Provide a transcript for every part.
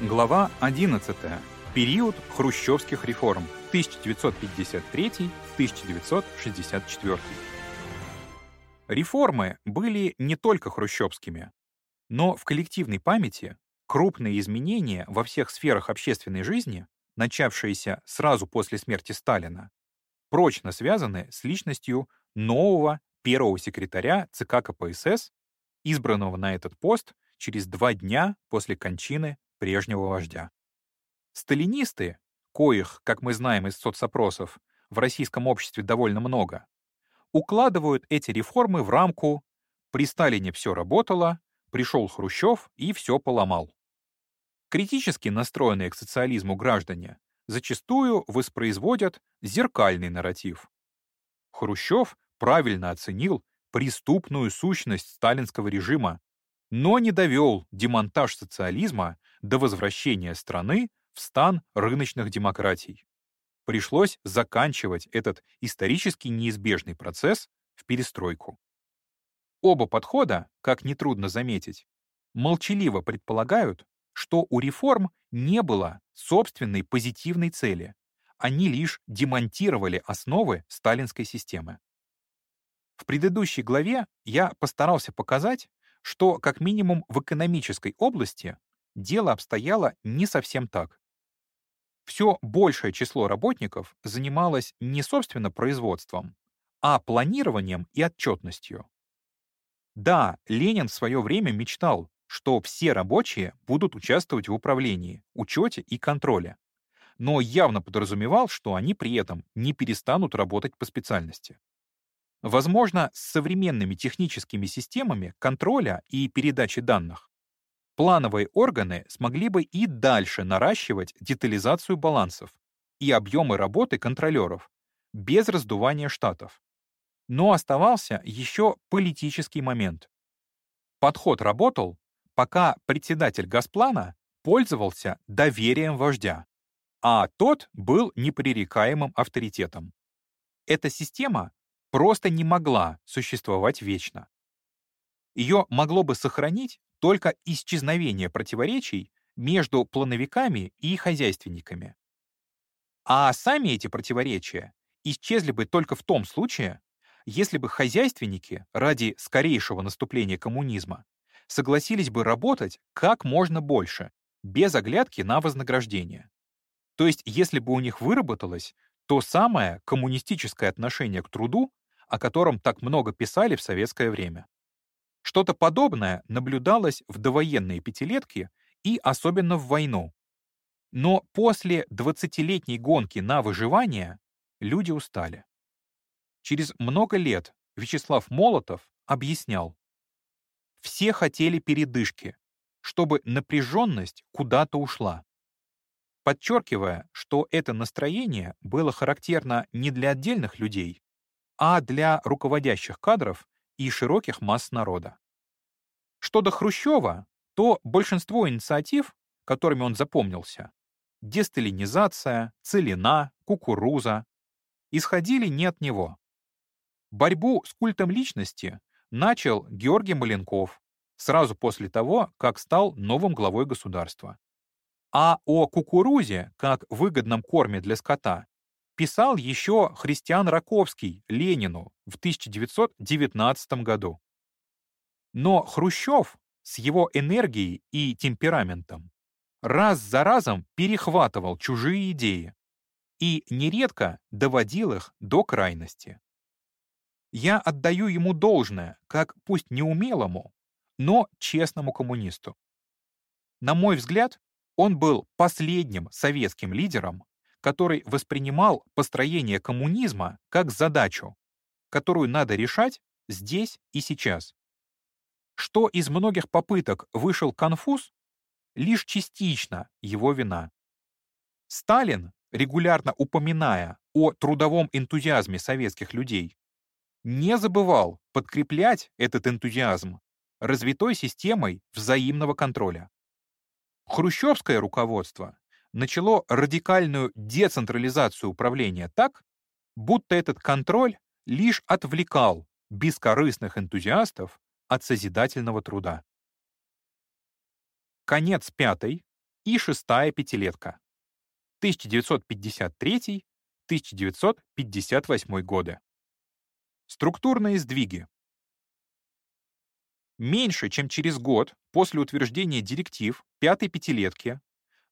Глава 11. Период хрущевских реформ 1953-1964. Реформы были не только хрущевскими, но в коллективной памяти крупные изменения во всех сферах общественной жизни, начавшиеся сразу после смерти Сталина, прочно связаны с личностью нового первого секретаря ЦК КПСС, избранного на этот пост через два дня после кончины прежнего вождя. Сталинисты, коих, как мы знаем из соцопросов, в российском обществе довольно много, укладывают эти реформы в рамку «при Сталине все работало, пришел Хрущев и все поломал». Критически настроенные к социализму граждане зачастую воспроизводят зеркальный нарратив. Хрущев правильно оценил преступную сущность сталинского режима, но не довел демонтаж социализма до возвращения страны в стан рыночных демократий. Пришлось заканчивать этот исторически неизбежный процесс в перестройку. Оба подхода, как нетрудно заметить, молчаливо предполагают, что у реформ не было собственной позитивной цели, они лишь демонтировали основы сталинской системы. В предыдущей главе я постарался показать, что как минимум в экономической области дело обстояло не совсем так. Все большее число работников занималось не собственно производством, а планированием и отчетностью. Да, Ленин в свое время мечтал, что все рабочие будут участвовать в управлении, учете и контроле, но явно подразумевал, что они при этом не перестанут работать по специальности. Возможно, с современными техническими системами контроля и передачи данных плановые органы смогли бы и дальше наращивать детализацию балансов и объемы работы контролеров без раздувания штатов. Но оставался еще политический момент. Подход работал, пока председатель Газплана пользовался доверием вождя, а тот был непререкаемым авторитетом. Эта система просто не могла существовать вечно. Ее могло бы сохранить только исчезновение противоречий между плановиками и хозяйственниками. А сами эти противоречия исчезли бы только в том случае, если бы хозяйственники ради скорейшего наступления коммунизма согласились бы работать как можно больше, без оглядки на вознаграждение. То есть, если бы у них выработалось то самое коммунистическое отношение к труду, о котором так много писали в советское время. Что-то подобное наблюдалось в довоенные пятилетки и особенно в войну. Но после 20-летней гонки на выживание люди устали. Через много лет Вячеслав Молотов объяснял. Все хотели передышки, чтобы напряженность куда-то ушла. Подчеркивая, что это настроение было характерно не для отдельных людей, а для руководящих кадров и широких масс народа. Что до Хрущева, то большинство инициатив, которыми он запомнился, десталинизация, целина, кукуруза, исходили не от него. Борьбу с культом личности начал Георгий Маленков сразу после того, как стал новым главой государства. А о кукурузе, как выгодном корме для скота, писал еще Христиан Раковский Ленину в 1919 году. Но Хрущев с его энергией и темпераментом раз за разом перехватывал чужие идеи и нередко доводил их до крайности. Я отдаю ему должное, как пусть неумелому, но честному коммунисту. На мой взгляд, он был последним советским лидером, который воспринимал построение коммунизма как задачу, которую надо решать здесь и сейчас. Что из многих попыток вышел конфуз, лишь частично его вина. Сталин, регулярно упоминая о трудовом энтузиазме советских людей, не забывал подкреплять этот энтузиазм развитой системой взаимного контроля. Хрущевское руководство начало радикальную децентрализацию управления так, будто этот контроль лишь отвлекал бескорыстных энтузиастов от созидательного труда. Конец пятой и шестая пятилетка. 1953-1958 годы. Структурные сдвиги. Меньше чем через год после утверждения директив пятой пятилетки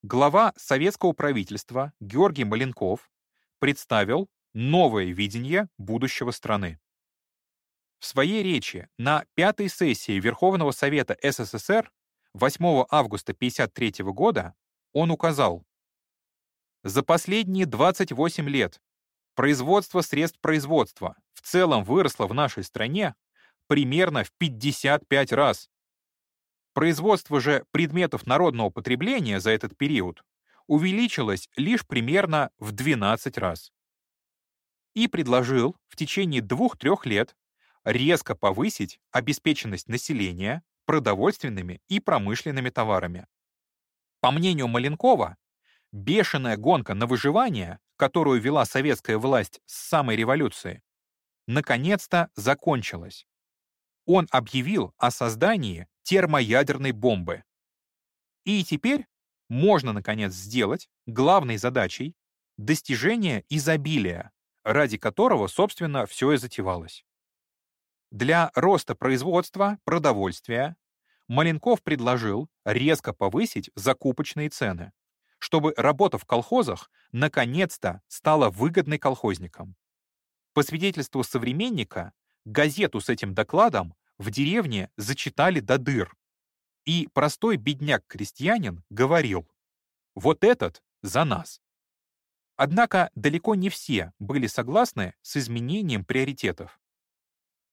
глава советского правительства Георгий Маленков представил новое видение будущего страны. В своей речи на пятой сессии Верховного Совета СССР 8 августа 1953 года он указал, «За последние 28 лет производство средств производства в целом выросло в нашей стране примерно в 55 раз. Производство же предметов народного потребления за этот период увеличилось лишь примерно в 12 раз. И предложил в течение двух-трех лет резко повысить обеспеченность населения продовольственными и промышленными товарами. По мнению Маленкова, бешеная гонка на выживание, которую вела советская власть с самой революции, наконец-то закончилась. Он объявил о создании термоядерной бомбы. И теперь можно, наконец, сделать главной задачей достижение изобилия, ради которого, собственно, все и затевалось. Для роста производства продовольствия Маленков предложил резко повысить закупочные цены, чтобы работа в колхозах наконец-то стала выгодной колхозникам. По свидетельству современника, газету с этим докладом в деревне зачитали до дыр. И простой бедняк-крестьянин говорил «Вот этот за нас». Однако далеко не все были согласны с изменением приоритетов.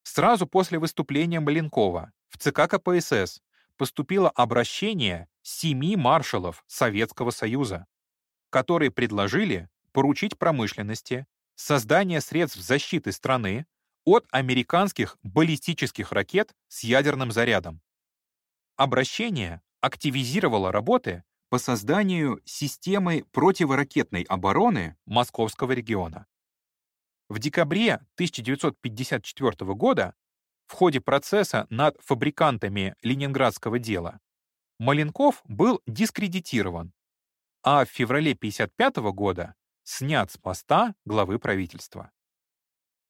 Сразу после выступления Маленкова в ЦК КПСС поступило обращение семи маршалов Советского Союза, которые предложили поручить промышленности создание средств защиты страны от американских баллистических ракет с ядерным зарядом. Обращение активизировало работы по созданию системы противоракетной обороны Московского региона. В декабре 1954 года в ходе процесса над фабрикантами ленинградского дела Маленков был дискредитирован, а в феврале 1955 года снят с поста главы правительства.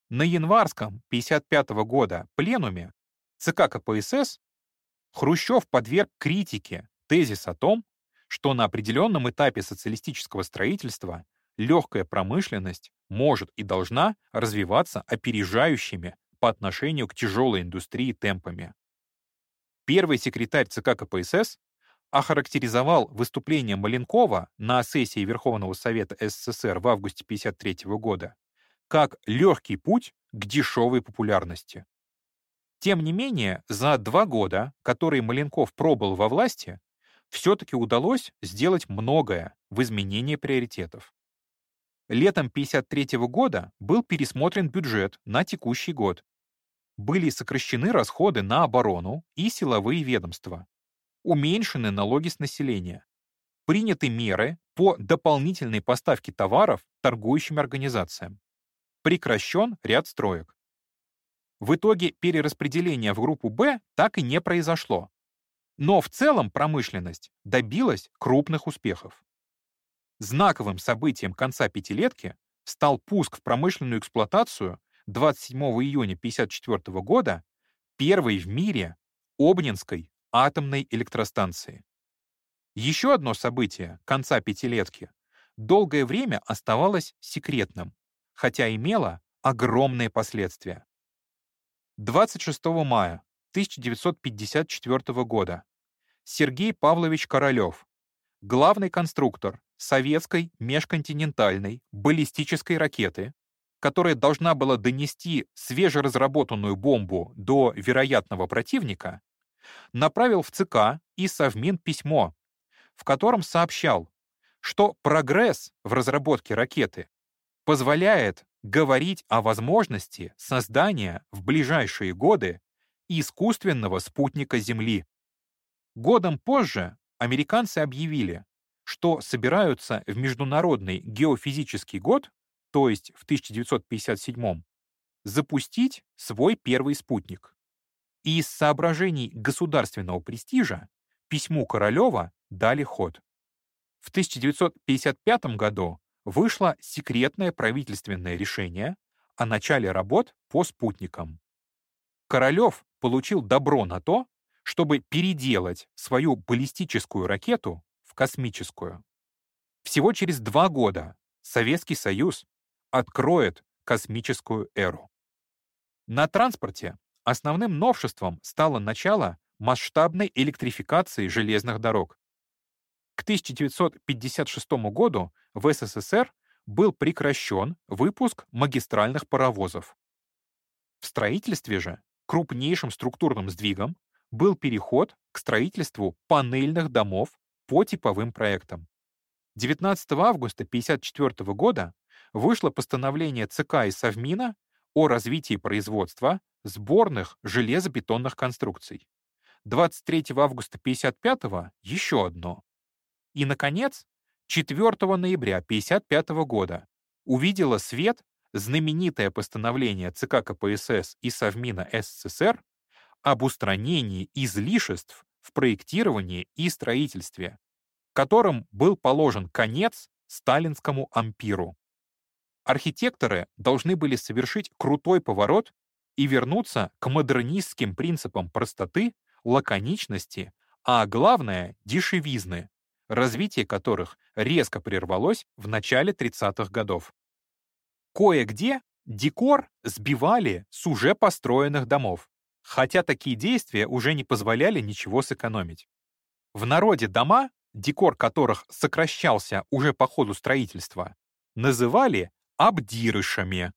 На январском 1955 года пленуме ЦК КПСС Хрущев подверг критике тезис о том, что на определенном этапе социалистического строительства легкая промышленность может и должна развиваться опережающими по отношению к тяжелой индустрии темпами. Первый секретарь ЦК КПСС охарактеризовал выступление Маленкова на сессии Верховного Совета СССР в августе 1953 года как легкий путь к дешевой популярности. Тем не менее, за два года, которые Маленков пробыл во власти, все-таки удалось сделать многое в изменении приоритетов. Летом 1953 года был пересмотрен бюджет на текущий год. Были сокращены расходы на оборону и силовые ведомства. Уменьшены налоги с населения. Приняты меры по дополнительной поставке товаров торгующим организациям. Прекращен ряд строек. В итоге перераспределение в группу «Б» так и не произошло. Но в целом промышленность добилась крупных успехов. Знаковым событием конца пятилетки стал пуск в промышленную эксплуатацию 27 июня 1954 года первой в мире Обнинской атомной электростанции. Еще одно событие конца пятилетки долгое время оставалось секретным, хотя имело огромные последствия. 26 мая 1954 года Сергей Павлович Королев, главный конструктор советской межконтинентальной баллистической ракеты, которая должна была донести свежеразработанную бомбу до вероятного противника, направил в ЦК и Совмин письмо, в котором сообщал, что прогресс в разработке ракеты позволяет говорить о возможности создания в ближайшие годы искусственного спутника Земли. Годом позже американцы объявили, что собираются в Международный геофизический год, то есть в 1957 запустить свой первый спутник. И из соображений государственного престижа письму Королева дали ход. В 1955 году вышло секретное правительственное решение о начале работ по спутникам. Королев получил добро на то, чтобы переделать свою баллистическую ракету в космическую. Всего через два года Советский Союз откроет космическую эру. На транспорте основным новшеством стало начало масштабной электрификации железных дорог. К 1956 году в СССР был прекращен выпуск магистральных паровозов. В строительстве же крупнейшим структурным сдвигом был переход к строительству панельных домов по типовым проектам. 19 августа 1954 года вышло постановление ЦК и Совмина о развитии производства сборных железобетонных конструкций. 23 августа 1955 еще одно. И, наконец, 4 ноября 1955 года увидела свет знаменитое постановление ЦК КПСС и Совмина СССР об устранении излишеств в проектировании и строительстве, которым был положен конец сталинскому ампиру. Архитекторы должны были совершить крутой поворот и вернуться к модернистским принципам простоты, лаконичности, а главное — дешевизны, развитие которых резко прервалось в начале 30-х годов. Кое-где декор сбивали с уже построенных домов, хотя такие действия уже не позволяли ничего сэкономить. В народе дома, декор которых сокращался уже по ходу строительства, называли обдирышами.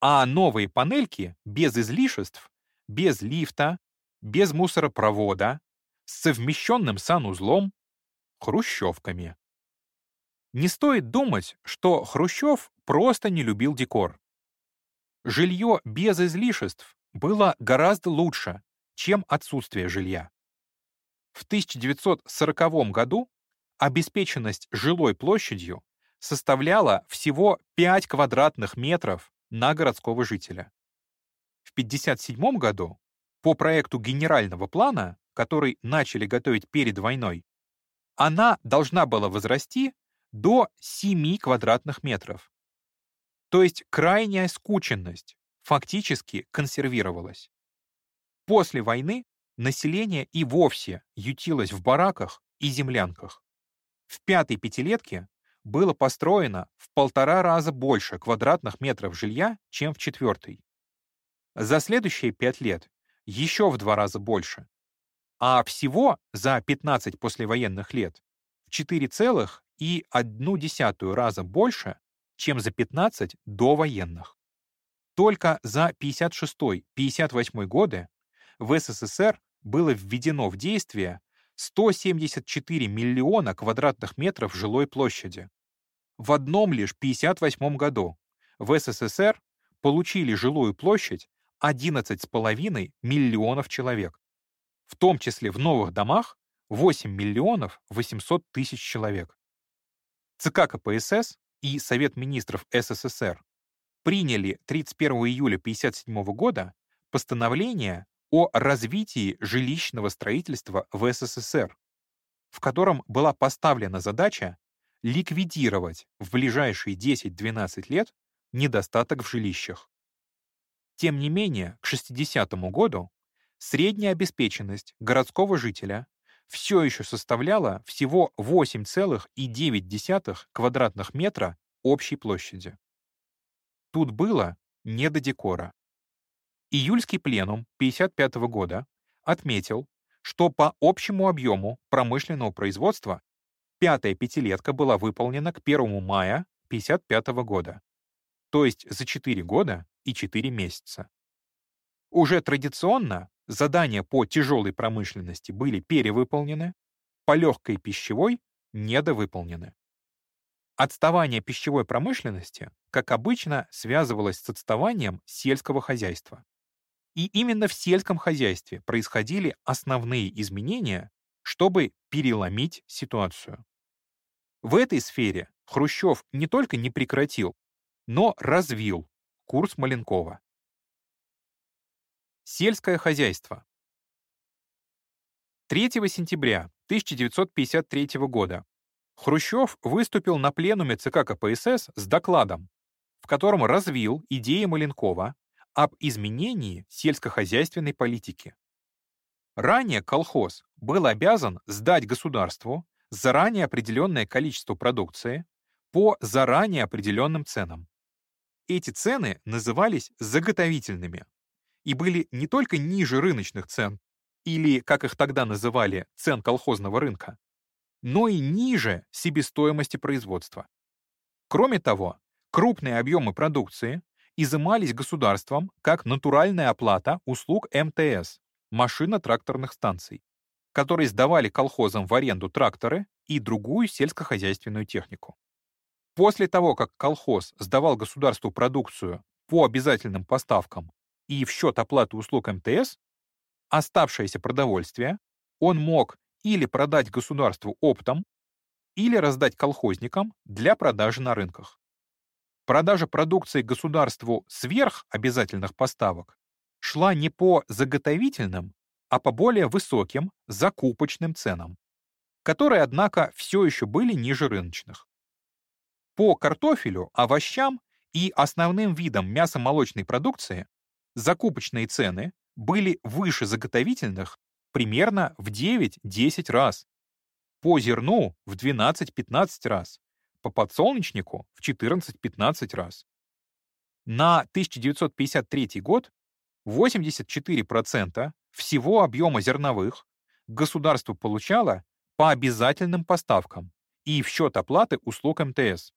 А новые панельки без излишеств, без лифта, без мусоропровода, с совмещенным санузлом, хрущевками. Не стоит думать, что Хрущев просто не любил декор. Жилье без излишеств было гораздо лучше, чем отсутствие жилья. В 1940 году обеспеченность жилой площадью составляла всего 5 квадратных метров на городского жителя. В 1957 году по проекту генерального плана, который начали готовить перед войной, она должна была возрасти до 7 квадратных метров. То есть крайняя скученность фактически консервировалась. После войны население и вовсе ютилось в бараках и землянках. В пятой пятилетке было построено в полтора раза больше квадратных метров жилья, чем в четвертой. За следующие пять лет еще в два раза больше. А всего за 15 послевоенных лет в 4,1 раза больше, чем за 15 до военных. Только за 56-58 годы в СССР было введено в действие 174 миллиона квадратных метров жилой площади. В одном лишь 58 году в СССР получили жилую площадь 11,5 миллионов человек, в том числе в новых домах 8 миллионов 800 тысяч человек. ЦК КПСС и Совет министров СССР приняли 31 июля 1957 года постановление о развитии жилищного строительства в СССР, в котором была поставлена задача ликвидировать в ближайшие 10-12 лет недостаток в жилищах. Тем не менее, к 60 году средняя обеспеченность городского жителя все еще составляла всего 8,9 квадратных метра общей площади. Тут было не до декора. Июльский пленум 1955 года отметил, что по общему объему промышленного производства пятая пятилетка была выполнена к 1 мая 1955 года, то есть за 4 года и 4 месяца. Уже традиционно задания по тяжелой промышленности были перевыполнены, по легкой пищевой — недовыполнены. Отставание пищевой промышленности, как обычно, связывалось с отставанием сельского хозяйства. И именно в сельском хозяйстве происходили основные изменения, чтобы переломить ситуацию. В этой сфере Хрущев не только не прекратил, но развил курс Маленкова. Сельское хозяйство. 3 сентября 1953 года Хрущев выступил на пленуме ЦК КПСС с докладом, в котором развил идеи Маленкова об изменении сельскохозяйственной политики. Ранее колхоз был обязан сдать государству заранее определенное количество продукции по заранее определенным ценам. Эти цены назывались заготовительными и были не только ниже рыночных цен, или, как их тогда называли, цен колхозного рынка, но и ниже себестоимости производства. Кроме того, крупные объемы продукции изымались государством как натуральная оплата услуг МТС, машино-тракторных станций, которые сдавали колхозам в аренду тракторы и другую сельскохозяйственную технику. После того, как колхоз сдавал государству продукцию по обязательным поставкам и в счет оплаты услуг МТС, оставшееся продовольствие он мог или продать государству оптом, или раздать колхозникам для продажи на рынках. Продажа продукции государству сверх обязательных поставок шла не по заготовительным, а по более высоким закупочным ценам, которые, однако, все еще были ниже рыночных. По картофелю, овощам и основным видам мясомолочной продукции закупочные цены были выше заготовительных примерно в 9-10 раз, по зерну в 12-15 раз, по подсолнечнику в 14-15 раз. На 1953 год 84% всего объема зерновых государство получало по обязательным поставкам и в счет оплаты услуг МТС.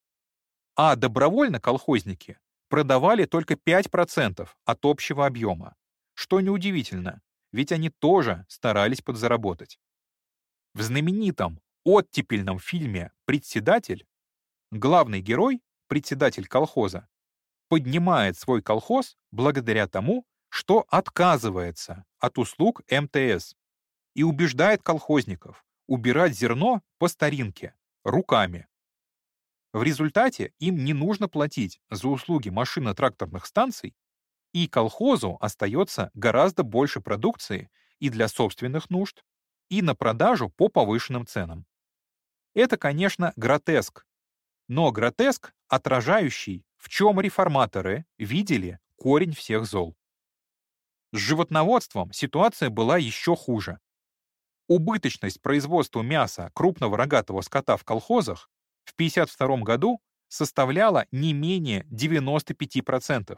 А добровольно колхозники продавали только 5% от общего объема, что неудивительно, ведь они тоже старались подзаработать. В знаменитом оттепельном фильме «Председатель» главный герой, председатель колхоза, поднимает свой колхоз благодаря тому, что отказывается от услуг МТС и убеждает колхозников убирать зерно по старинке, руками. В результате им не нужно платить за услуги машино-тракторных станций, и колхозу остается гораздо больше продукции и для собственных нужд, и на продажу по повышенным ценам. Это, конечно, гротеск, но гротеск, отражающий, в чем реформаторы видели корень всех зол. С животноводством ситуация была еще хуже. Убыточность производства мяса крупного рогатого скота в колхозах в 1952 году составляла не менее 95%,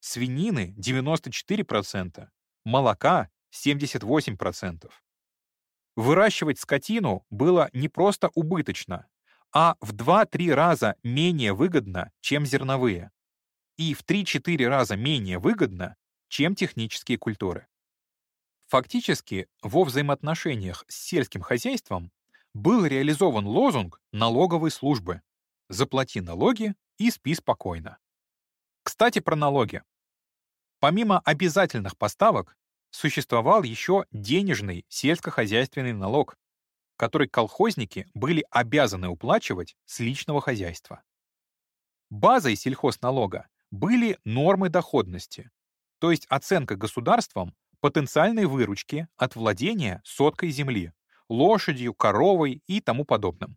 свинины 94%, молока 78%. Выращивать скотину было не просто убыточно, а в 2-3 раза менее выгодно, чем зерновые, и в 3-4 раза менее выгодно, чем технические культуры. Фактически, во взаимоотношениях с сельским хозяйством был реализован лозунг налоговой службы «Заплати налоги и спи спокойно». Кстати, про налоги. Помимо обязательных поставок, существовал еще денежный сельскохозяйственный налог, который колхозники были обязаны уплачивать с личного хозяйства. Базой сельхозналога были нормы доходности, то есть оценка государством потенциальной выручки от владения соткой земли, лошадью, коровой и тому подобным.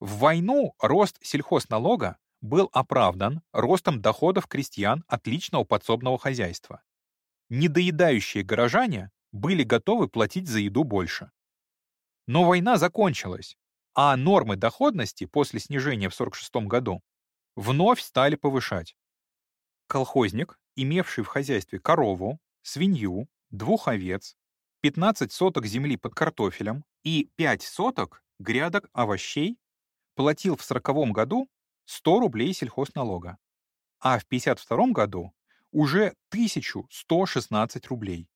В войну рост сельхозналога был оправдан ростом доходов крестьян от личного подсобного хозяйства. Недоедающие горожане были готовы платить за еду больше. Но война закончилась, а нормы доходности после снижения в 1946 году вновь стали повышать. Колхозник имевший в хозяйстве корову, свинью, двух овец, 15 соток земли под картофелем и 5 соток грядок овощей, платил в 40 году 100 рублей сельхозналога, а в 52 году уже 1116 рублей.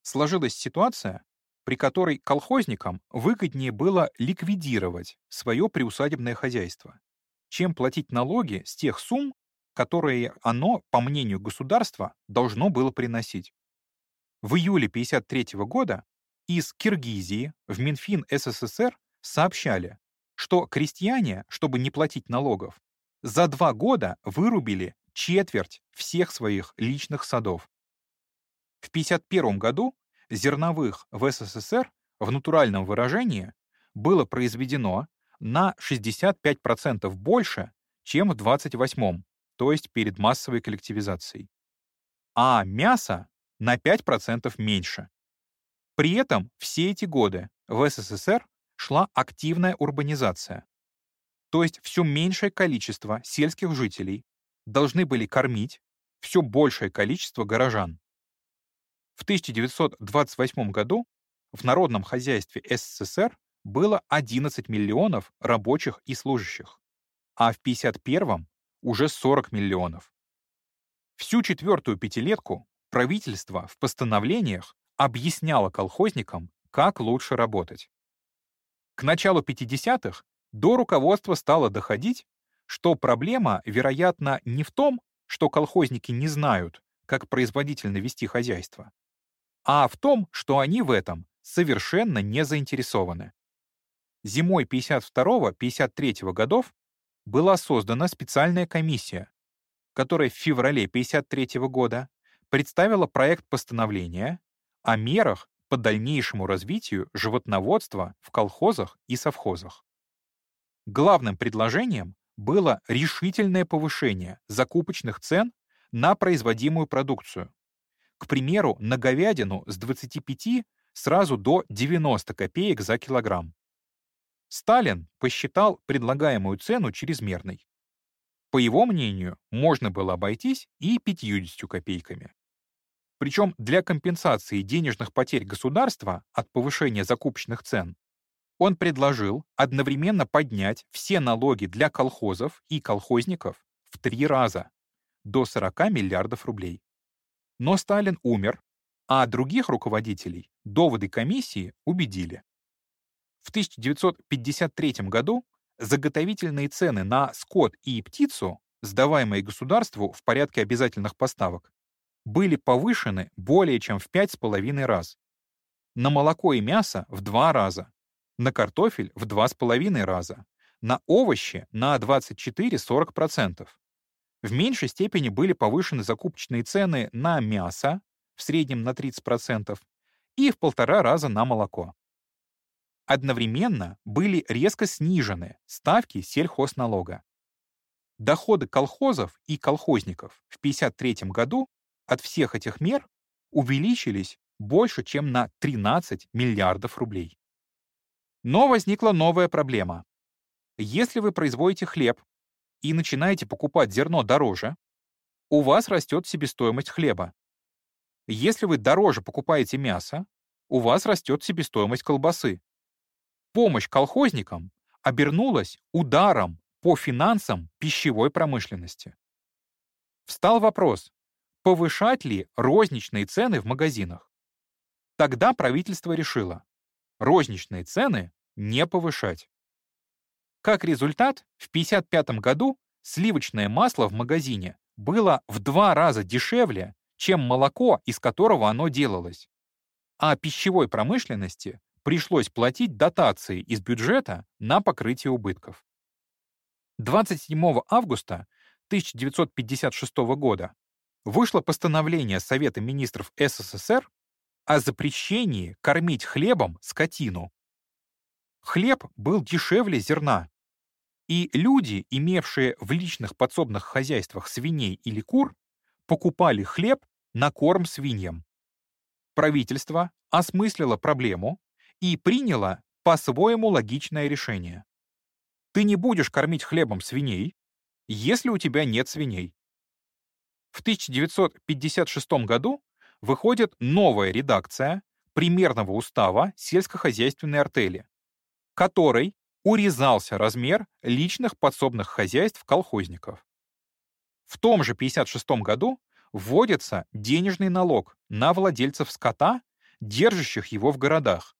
Сложилась ситуация, при которой колхозникам выгоднее было ликвидировать свое приусадебное хозяйство, чем платить налоги с тех сумм, которые оно, по мнению государства, должно было приносить. В июле 1953 года из Киргизии в Минфин СССР сообщали, что крестьяне, чтобы не платить налогов, за два года вырубили четверть всех своих личных садов. В 1951 году зерновых в СССР в натуральном выражении было произведено на 65% больше, чем в 28-м, то есть перед массовой коллективизацией. А мясо на 5% меньше. При этом все эти годы в СССР шла активная урбанизация. То есть все меньшее количество сельских жителей должны были кормить все большее количество горожан. В 1928 году в народном хозяйстве СССР было 11 миллионов рабочих и служащих, а в 1951 уже 40 миллионов. Всю четвертую пятилетку правительство в постановлениях объясняло колхозникам, как лучше работать. К началу 50-х до руководства стало доходить, что проблема, вероятно, не в том, что колхозники не знают, как производительно вести хозяйство, а в том, что они в этом совершенно не заинтересованы. Зимой 52-53 годов была создана специальная комиссия, которая в феврале 53 года представила проект постановления о мерах по дальнейшему развитию животноводства в колхозах и совхозах. Главным предложением было решительное повышение закупочных цен на производимую продукцию. К примеру, на говядину с 25 сразу до 90 копеек за килограмм. Сталин посчитал предлагаемую цену чрезмерной. По его мнению, можно было обойтись и 50 копейками. Причем для компенсации денежных потерь государства от повышения закупочных цен он предложил одновременно поднять все налоги для колхозов и колхозников в три раза, до 40 миллиардов рублей. Но Сталин умер, а других руководителей доводы комиссии убедили. В 1953 году заготовительные цены на скот и птицу, сдаваемые государству в порядке обязательных поставок, были повышены более чем в 5,5 раз. На молоко и мясо в 2 раза, на картофель в 2,5 раза, на овощи на 24-40%. В меньшей степени были повышены закупочные цены на мясо, в среднем на 30%, и в полтора раза на молоко. Одновременно были резко снижены ставки сельхозналога. Доходы колхозов и колхозников в 1953 году от всех этих мер увеличились больше, чем на 13 миллиардов рублей. Но возникла новая проблема. Если вы производите хлеб и начинаете покупать зерно дороже, у вас растет себестоимость хлеба. Если вы дороже покупаете мясо, у вас растет себестоимость колбасы. Помощь колхозникам обернулась ударом по финансам пищевой промышленности. Встал вопрос, повышать ли розничные цены в магазинах. Тогда правительство решило розничные цены не повышать. Как результат, в 1955 году сливочное масло в магазине было в два раза дешевле, чем молоко, из которого оно делалось. А пищевой промышленности пришлось платить дотации из бюджета на покрытие убытков. 27 августа 1956 года вышло постановление Совета министров СССР о запрещении кормить хлебом скотину. Хлеб был дешевле зерна, и люди, имевшие в личных подсобных хозяйствах свиней или кур, покупали хлеб на корм свиньям. Правительство осмыслило проблему и приняло по-своему логичное решение. Ты не будешь кормить хлебом свиней, если у тебя нет свиней. В 1956 году выходит новая редакция примерного устава сельскохозяйственной артели, которой урезался размер личных подсобных хозяйств колхозников. В том же 1956 году вводится денежный налог на владельцев скота, держащих его в городах.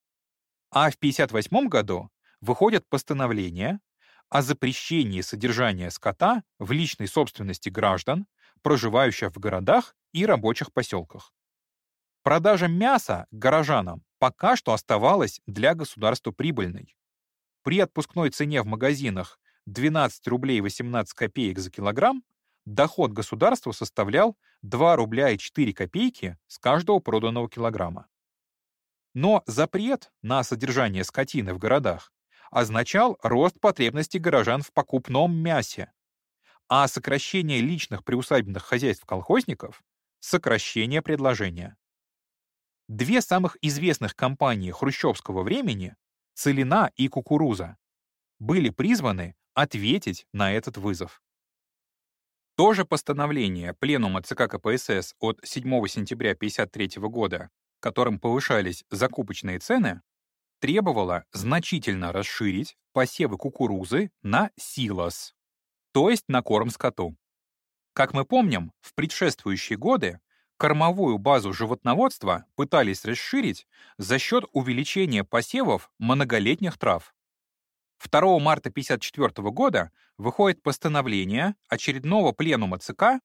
А в 1958 году выходит постановление о запрещении содержания скота в личной собственности граждан, проживающих в городах и рабочих поселках. Продажа мяса горожанам пока что оставалась для государства прибыльной. При отпускной цене в магазинах 12 рублей 18 копеек за килограмм доход государства составлял 2 рубля и 4 копейки с каждого проданного килограмма. Но запрет на содержание скотины в городах означал рост потребностей горожан в покупном мясе, а сокращение личных приусадебных хозяйств колхозников — сокращение предложения. Две самых известных компании хрущевского времени — Целина и Кукуруза — были призваны ответить на этот вызов. То же постановление Пленума ЦК КПСС от 7 сентября 1953 года, которым повышались закупочные цены, требовало значительно расширить посевы кукурузы на силос, то есть на корм скоту. Как мы помним, в предшествующие годы кормовую базу животноводства пытались расширить за счет увеличения посевов многолетних трав. 2 марта 1954 года выходит постановление очередного пленума ЦК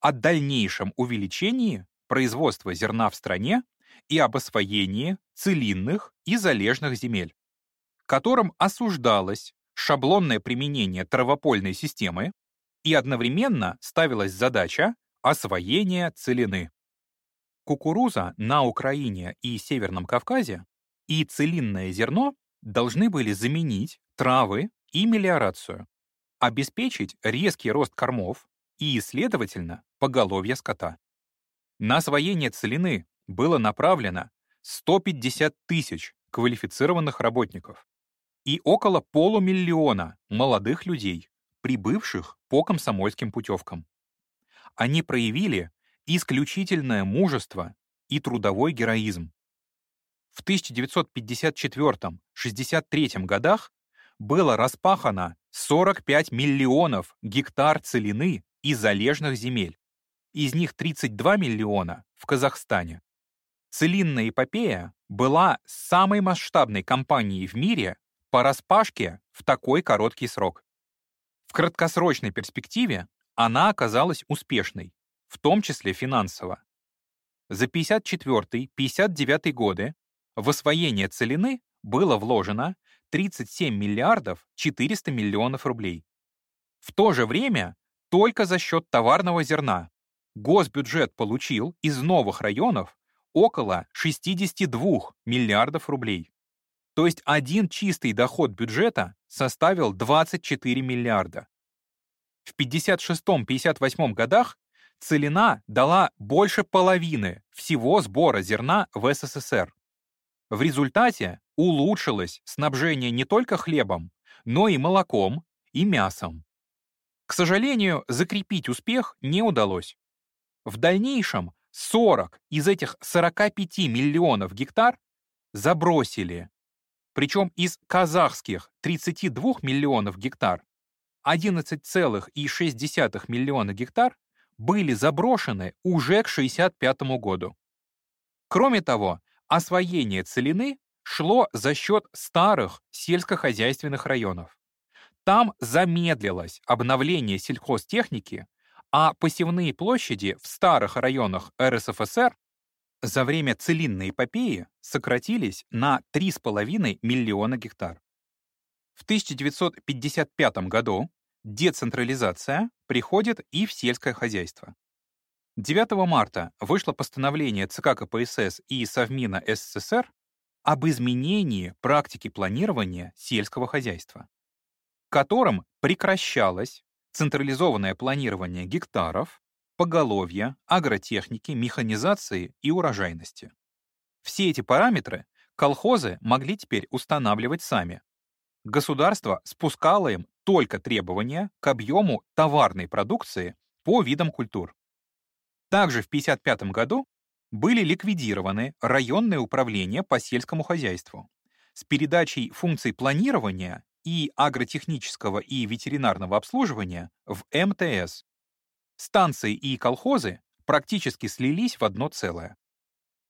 о дальнейшем увеличении производства зерна в стране и об освоении целинных и залежных земель, которым осуждалось шаблонное применение травопольной системы и одновременно ставилась задача освоения целины. Кукуруза на Украине и Северном Кавказе и целинное зерно должны были заменить травы и мелиорацию, обеспечить резкий рост кормов и, следовательно, поголовье скота. На освоение целины было направлено 150 тысяч квалифицированных работников и около полумиллиона молодых людей, прибывших по комсомольским путевкам. Они проявили исключительное мужество и трудовой героизм. В 1954-63 годах было распахано 45 миллионов гектар целины и залежных земель, из них 32 миллиона в Казахстане. Целинная эпопея была самой масштабной кампанией в мире по распашке в такой короткий срок. В краткосрочной перспективе она оказалась успешной, в том числе финансово. За 54-59 годы в освоение целины было вложено 37 миллиардов 400 миллионов рублей. В то же время только за счет товарного зерна госбюджет получил из новых районов около 62 миллиардов рублей. То есть один чистый доход бюджета составил 24 миллиарда. В 56-58 годах Целина дала больше половины всего сбора зерна в СССР. В результате улучшилось снабжение не только хлебом, но и молоком и мясом. К сожалению, закрепить успех не удалось. В дальнейшем 40 из этих 45 миллионов гектар забросили причем из казахских 32 миллионов гектар 11,6 миллиона гектар были заброшены уже к 1965 году. Кроме того, освоение целины шло за счет старых сельскохозяйственных районов. Там замедлилось обновление сельхозтехники, а посевные площади в старых районах РСФСР за время целинной эпопеи сократились на 3,5 миллиона гектар. В 1955 году децентрализация приходит и в сельское хозяйство. 9 марта вышло постановление ЦК КПСС и Совмина СССР об изменении практики планирования сельского хозяйства, которым прекращалось централизованное планирование гектаров поголовья, агротехники, механизации и урожайности. Все эти параметры колхозы могли теперь устанавливать сами. Государство спускало им только требования к объему товарной продукции по видам культур. Также в 1955 году были ликвидированы районные управления по сельскому хозяйству с передачей функций планирования и агротехнического и ветеринарного обслуживания в МТС станции и колхозы практически слились в одно целое.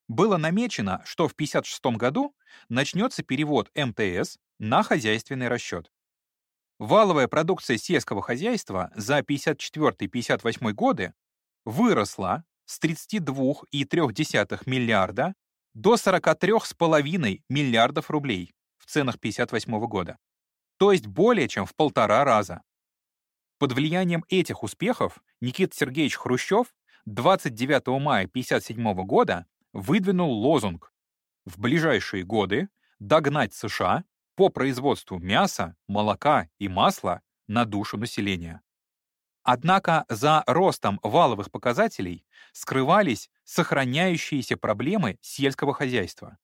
Было намечено, что в 1956 году начнется перевод МТС на хозяйственный расчет. Валовая продукция сельского хозяйства за 1954-1958 годы выросла с 32,3 миллиарда до 43,5 миллиардов рублей в ценах 1958 года, то есть более чем в полтора раза. Под влиянием этих успехов Никита Сергеевич Хрущев 29 мая 1957 года выдвинул лозунг «В ближайшие годы догнать США по производству мяса, молока и масла на душу населения. Однако за ростом валовых показателей скрывались сохраняющиеся проблемы сельского хозяйства,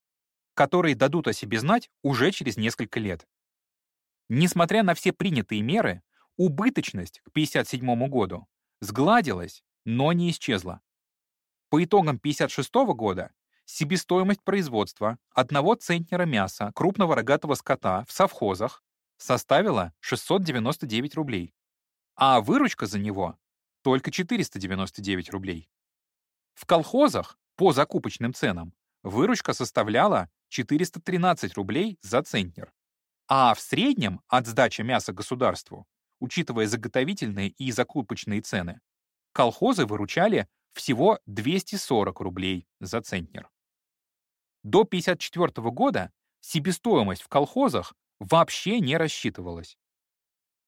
которые дадут о себе знать уже через несколько лет. Несмотря на все принятые меры, убыточность к 1957 году сгладилась, но не исчезла. По итогам 1956 года себестоимость производства одного центнера мяса крупного рогатого скота в совхозах составила 699 рублей, а выручка за него — только 499 рублей. В колхозах по закупочным ценам выручка составляла 413 рублей за центнер, а в среднем от сдачи мяса государству, учитывая заготовительные и закупочные цены, колхозы выручали всего 240 рублей за центнер. До 1954 года себестоимость в колхозах вообще не рассчитывалась.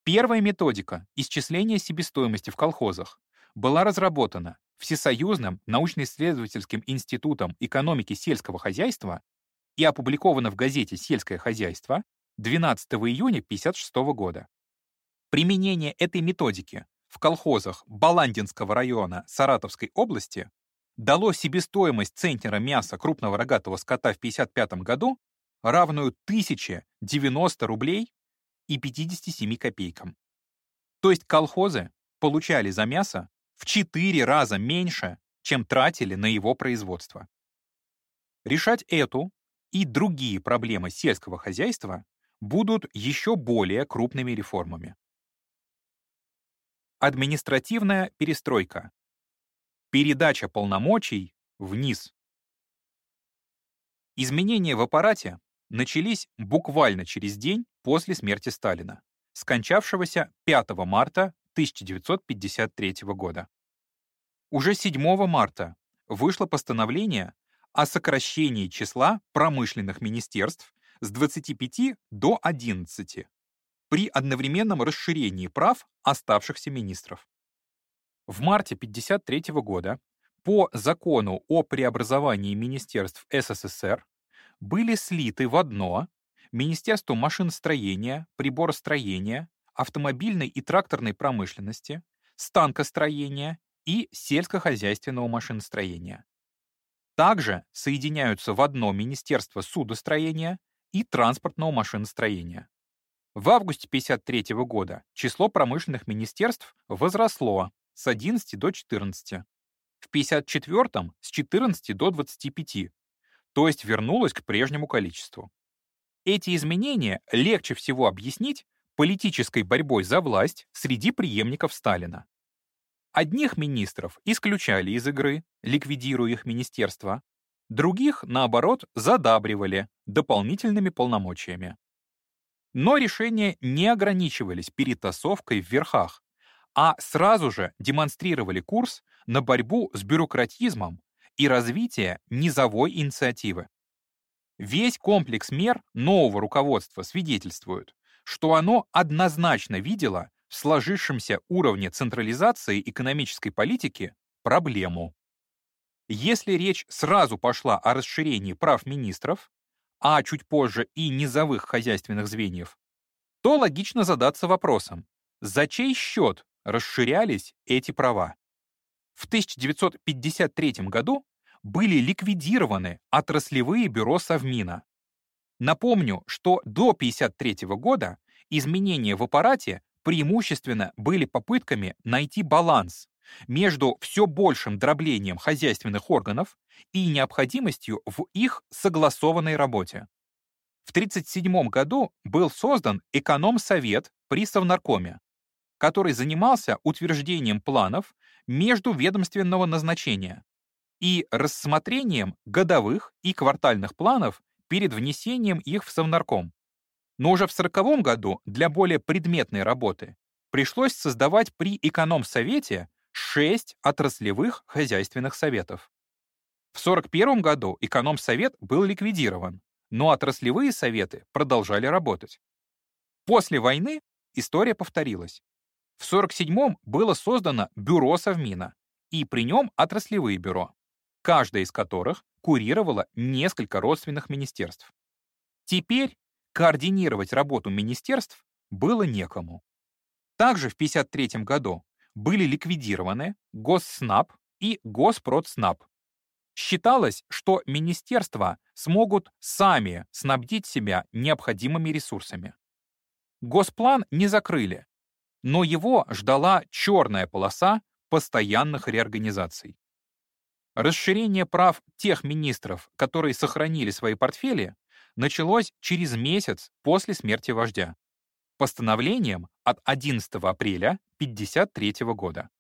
Первая методика исчисления себестоимости в колхозах была разработана Всесоюзным научно-исследовательским институтом экономики сельского хозяйства и опубликована в газете «Сельское хозяйство» 12 июня 1956 года. Применение этой методики в колхозах Баландинского района Саратовской области дало себестоимость центнера мяса крупного рогатого скота в 1955 году равную 1090 рублей и 57 копейкам. То есть колхозы получали за мясо в 4 раза меньше, чем тратили на его производство. Решать эту и другие проблемы сельского хозяйства будут еще более крупными реформами. Административная перестройка. Передача полномочий вниз. Изменения в аппарате начались буквально через день после смерти Сталина, скончавшегося 5 марта 1953 года. Уже 7 марта вышло постановление о сокращении числа промышленных министерств с 25 до 11 при одновременном расширении прав оставшихся министров. В марте 1953 года по закону о преобразовании министерств СССР были слиты в одно Министерство машиностроения, приборостроения, автомобильной и тракторной промышленности, станкостроения и сельскохозяйственного машиностроения. Также соединяются в одно Министерство судостроения и транспортного машиностроения. В августе 1953 года число промышленных министерств возросло с 11 до 14. В 1954 с 14 до 25, то есть вернулось к прежнему количеству. Эти изменения легче всего объяснить политической борьбой за власть среди преемников Сталина. Одних министров исключали из игры, ликвидируя их министерства, других, наоборот, задабривали дополнительными полномочиями. Но решения не ограничивались перетасовкой в верхах, а сразу же демонстрировали курс на борьбу с бюрократизмом и развитие низовой инициативы. Весь комплекс мер нового руководства свидетельствует, что оно однозначно видело в сложившемся уровне централизации экономической политики проблему. Если речь сразу пошла о расширении прав министров, а чуть позже и низовых хозяйственных звеньев, то логично задаться вопросом, за чей счет расширялись эти права. В 1953 году были ликвидированы отраслевые бюро Совмина. Напомню, что до 1953 года изменения в аппарате преимущественно были попытками найти баланс между все большим дроблением хозяйственных органов и необходимостью в их согласованной работе. В 1937 году был создан эконом-совет при Совнаркоме, который занимался утверждением планов междуведомственного назначения и рассмотрением годовых и квартальных планов перед внесением их в Совнарком. Но уже в 1940 году для более предметной работы пришлось создавать при эконом-совете шесть отраслевых хозяйственных советов. В 1941 году эконом-совет был ликвидирован, но отраслевые советы продолжали работать. После войны история повторилась. В 1947 было создано бюро Совмина, и при нем отраслевые бюро, каждое из которых курировало несколько родственных министерств. Теперь координировать работу министерств было некому. Также в 1953 году были ликвидированы Госснаб и Госпродснаб. Считалось, что министерства смогут сами снабдить себя необходимыми ресурсами. Госплан не закрыли, но его ждала черная полоса постоянных реорганизаций. Расширение прав тех министров, которые сохранили свои портфели, началось через месяц после смерти вождя, постановлением от 11 апреля 1953 года.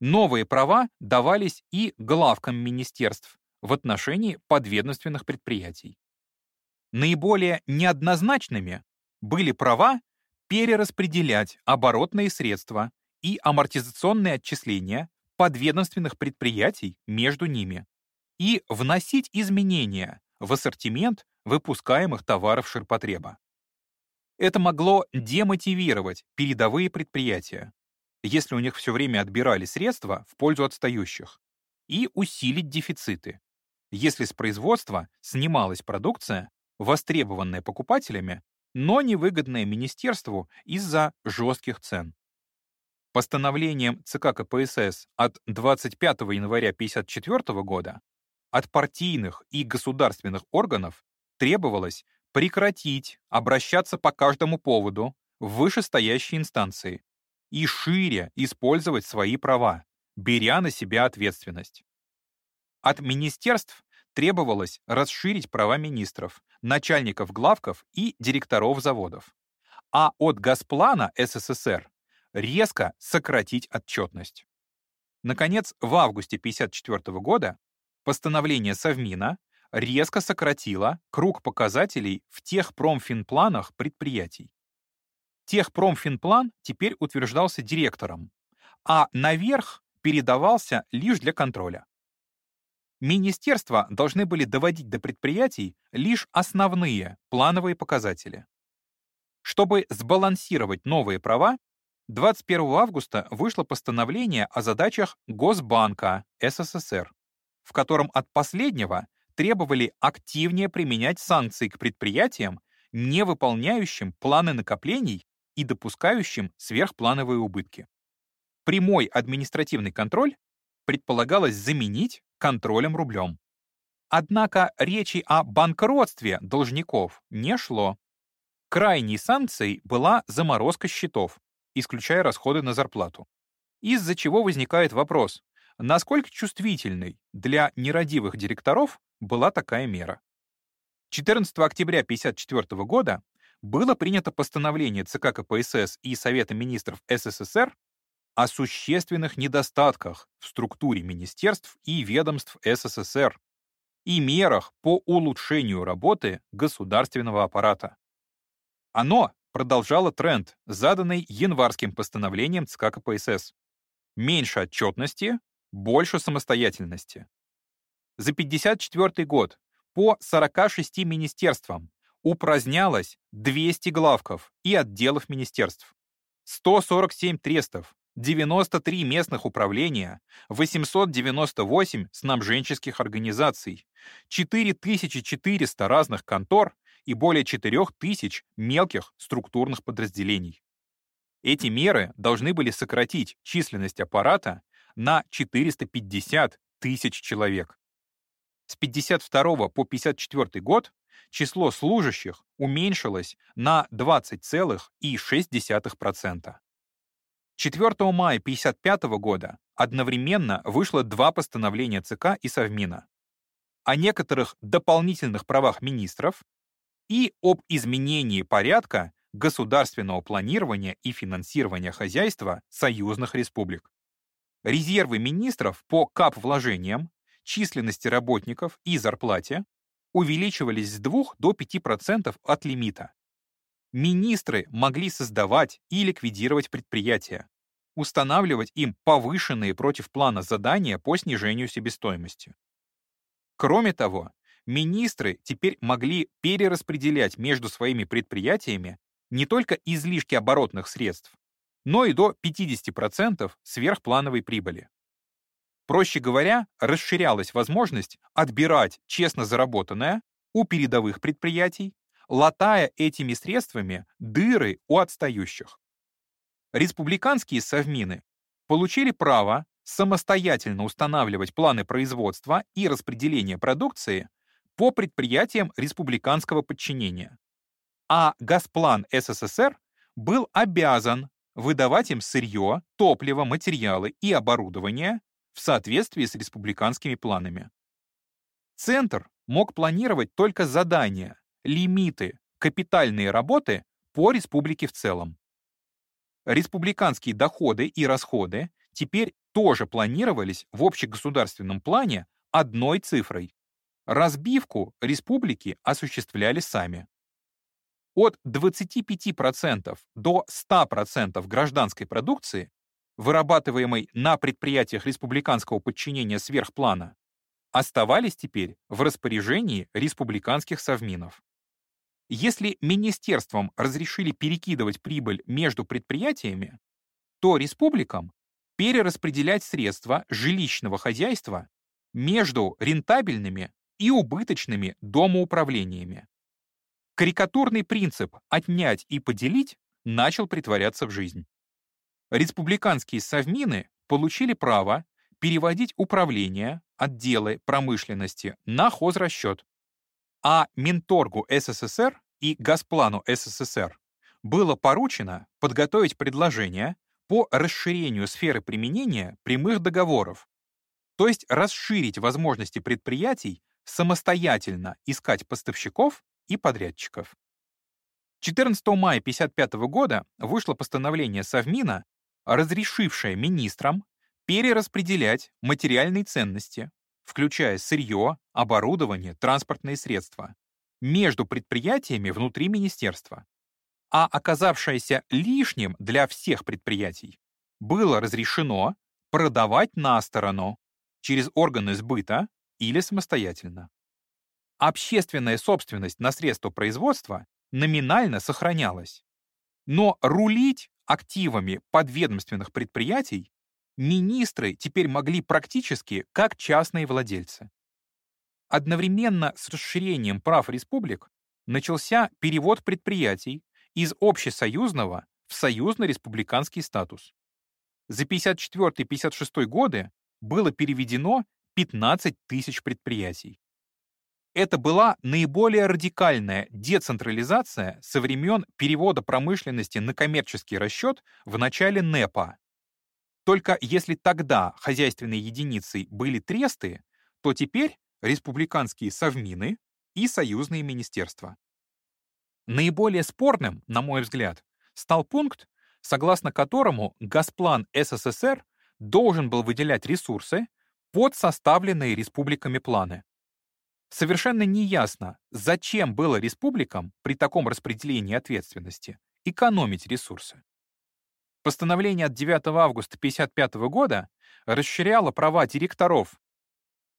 Новые права давались и главкам министерств в отношении подведомственных предприятий. Наиболее неоднозначными были права перераспределять оборотные средства и амортизационные отчисления подведомственных предприятий между ними и вносить изменения в ассортимент выпускаемых товаров ширпотреба. Это могло демотивировать передовые предприятия, если у них все время отбирали средства в пользу отстающих, и усилить дефициты, если с производства снималась продукция, востребованная покупателями, но невыгодная министерству из-за жестких цен. Постановлением ЦК КПСС от 25 января 1954 года от партийных и государственных органов требовалось прекратить обращаться по каждому поводу в вышестоящие инстанции и шире использовать свои права, беря на себя ответственность. От министерств требовалось расширить права министров, начальников главков и директоров заводов, а от Госплана СССР резко сократить отчетность. Наконец, в августе 1954 года постановление Совмина резко сократило круг показателей в техпромфинпланах предприятий. Техпромфинплан теперь утверждался директором, а наверх передавался лишь для контроля. Министерства должны были доводить до предприятий лишь основные плановые показатели. Чтобы сбалансировать новые права, 21 августа вышло постановление о задачах Госбанка СССР, в котором от последнего требовали активнее применять санкции к предприятиям, не выполняющим планы накоплений и допускающим сверхплановые убытки. Прямой административный контроль предполагалось заменить контролем рублем. Однако речи о банкротстве должников не шло. Крайней санкцией была заморозка счетов, исключая расходы на зарплату. Из-за чего возникает вопрос, насколько чувствительной для нерадивых директоров была такая мера. 14 октября 1954 года было принято постановление ЦК КПСС и Совета министров СССР о существенных недостатках в структуре министерств и ведомств СССР и мерах по улучшению работы государственного аппарата. Оно продолжало тренд, заданный январским постановлением ЦК КПСС. Меньше отчетности, больше самостоятельности. За 1954 год по 46 министерствам упразднялось 200 главков и отделов министерств, 147 трестов, 93 местных управления, 898 снабженческих организаций, 4400 разных контор и более 4000 мелких структурных подразделений. Эти меры должны были сократить численность аппарата на 450 тысяч человек. С 52 по 54 год число служащих уменьшилось на 20,6%. 4 мая 1955 года одновременно вышло два постановления ЦК и Совмина о некоторых дополнительных правах министров и об изменении порядка государственного планирования и финансирования хозяйства союзных республик. Резервы министров по кап-вложениям, численности работников и зарплате увеличивались с 2 до 5% от лимита. Министры могли создавать и ликвидировать предприятия, устанавливать им повышенные против плана задания по снижению себестоимости. Кроме того, министры теперь могли перераспределять между своими предприятиями не только излишки оборотных средств, но и до 50% сверхплановой прибыли. Проще говоря, расширялась возможность отбирать честно заработанное у передовых предприятий, латая этими средствами дыры у отстающих. Республиканские совмины получили право самостоятельно устанавливать планы производства и распределения продукции по предприятиям республиканского подчинения. А Газплан СССР был обязан выдавать им сырье, топливо, материалы и оборудование в соответствии с республиканскими планами. Центр мог планировать только задания, лимиты, капитальные работы по республике в целом. Республиканские доходы и расходы теперь тоже планировались в общегосударственном плане одной цифрой. Разбивку республики осуществляли сами. От 25% до 100% гражданской продукции, вырабатываемой на предприятиях республиканского подчинения сверхплана, оставались теперь в распоряжении республиканских совминов. Если министерствам разрешили перекидывать прибыль между предприятиями, то республикам перераспределять средства жилищного хозяйства между рентабельными и убыточными домоуправлениями. Карикатурный принцип «отнять и поделить» начал притворяться в жизнь. Республиканские совмины получили право переводить управление, отделы промышленности на хозрасчет, а Минторгу СССР и Газплану СССР было поручено подготовить предложение по расширению сферы применения прямых договоров, то есть расширить возможности предприятий самостоятельно искать поставщиков и подрядчиков. 14 мая 1955 года вышло постановление Совмина, разрешившее министрам перераспределять материальные ценности, включая сырье, оборудование, транспортные средства, между предприятиями внутри министерства, а оказавшееся лишним для всех предприятий было разрешено продавать на сторону через органы сбыта или самостоятельно. Общественная собственность на средства производства номинально сохранялась, но рулить активами подведомственных предприятий министры теперь могли практически как частные владельцы. Одновременно с расширением прав республик начался перевод предприятий из общесоюзного в союзно-республиканский статус. За 54-56 годы было переведено 15 тысяч предприятий. Это была наиболее радикальная децентрализация со времен перевода промышленности на коммерческий расчет в начале НЭПа. Только если тогда хозяйственной единицей были тресты, то теперь республиканские совмины и союзные министерства. Наиболее спорным, на мой взгляд, стал пункт, согласно которому Газплан СССР должен был выделять ресурсы под составленные республиками планы. Совершенно неясно, зачем было республикам при таком распределении ответственности экономить ресурсы. Постановление от 9 августа 1955 года расширяло права директоров.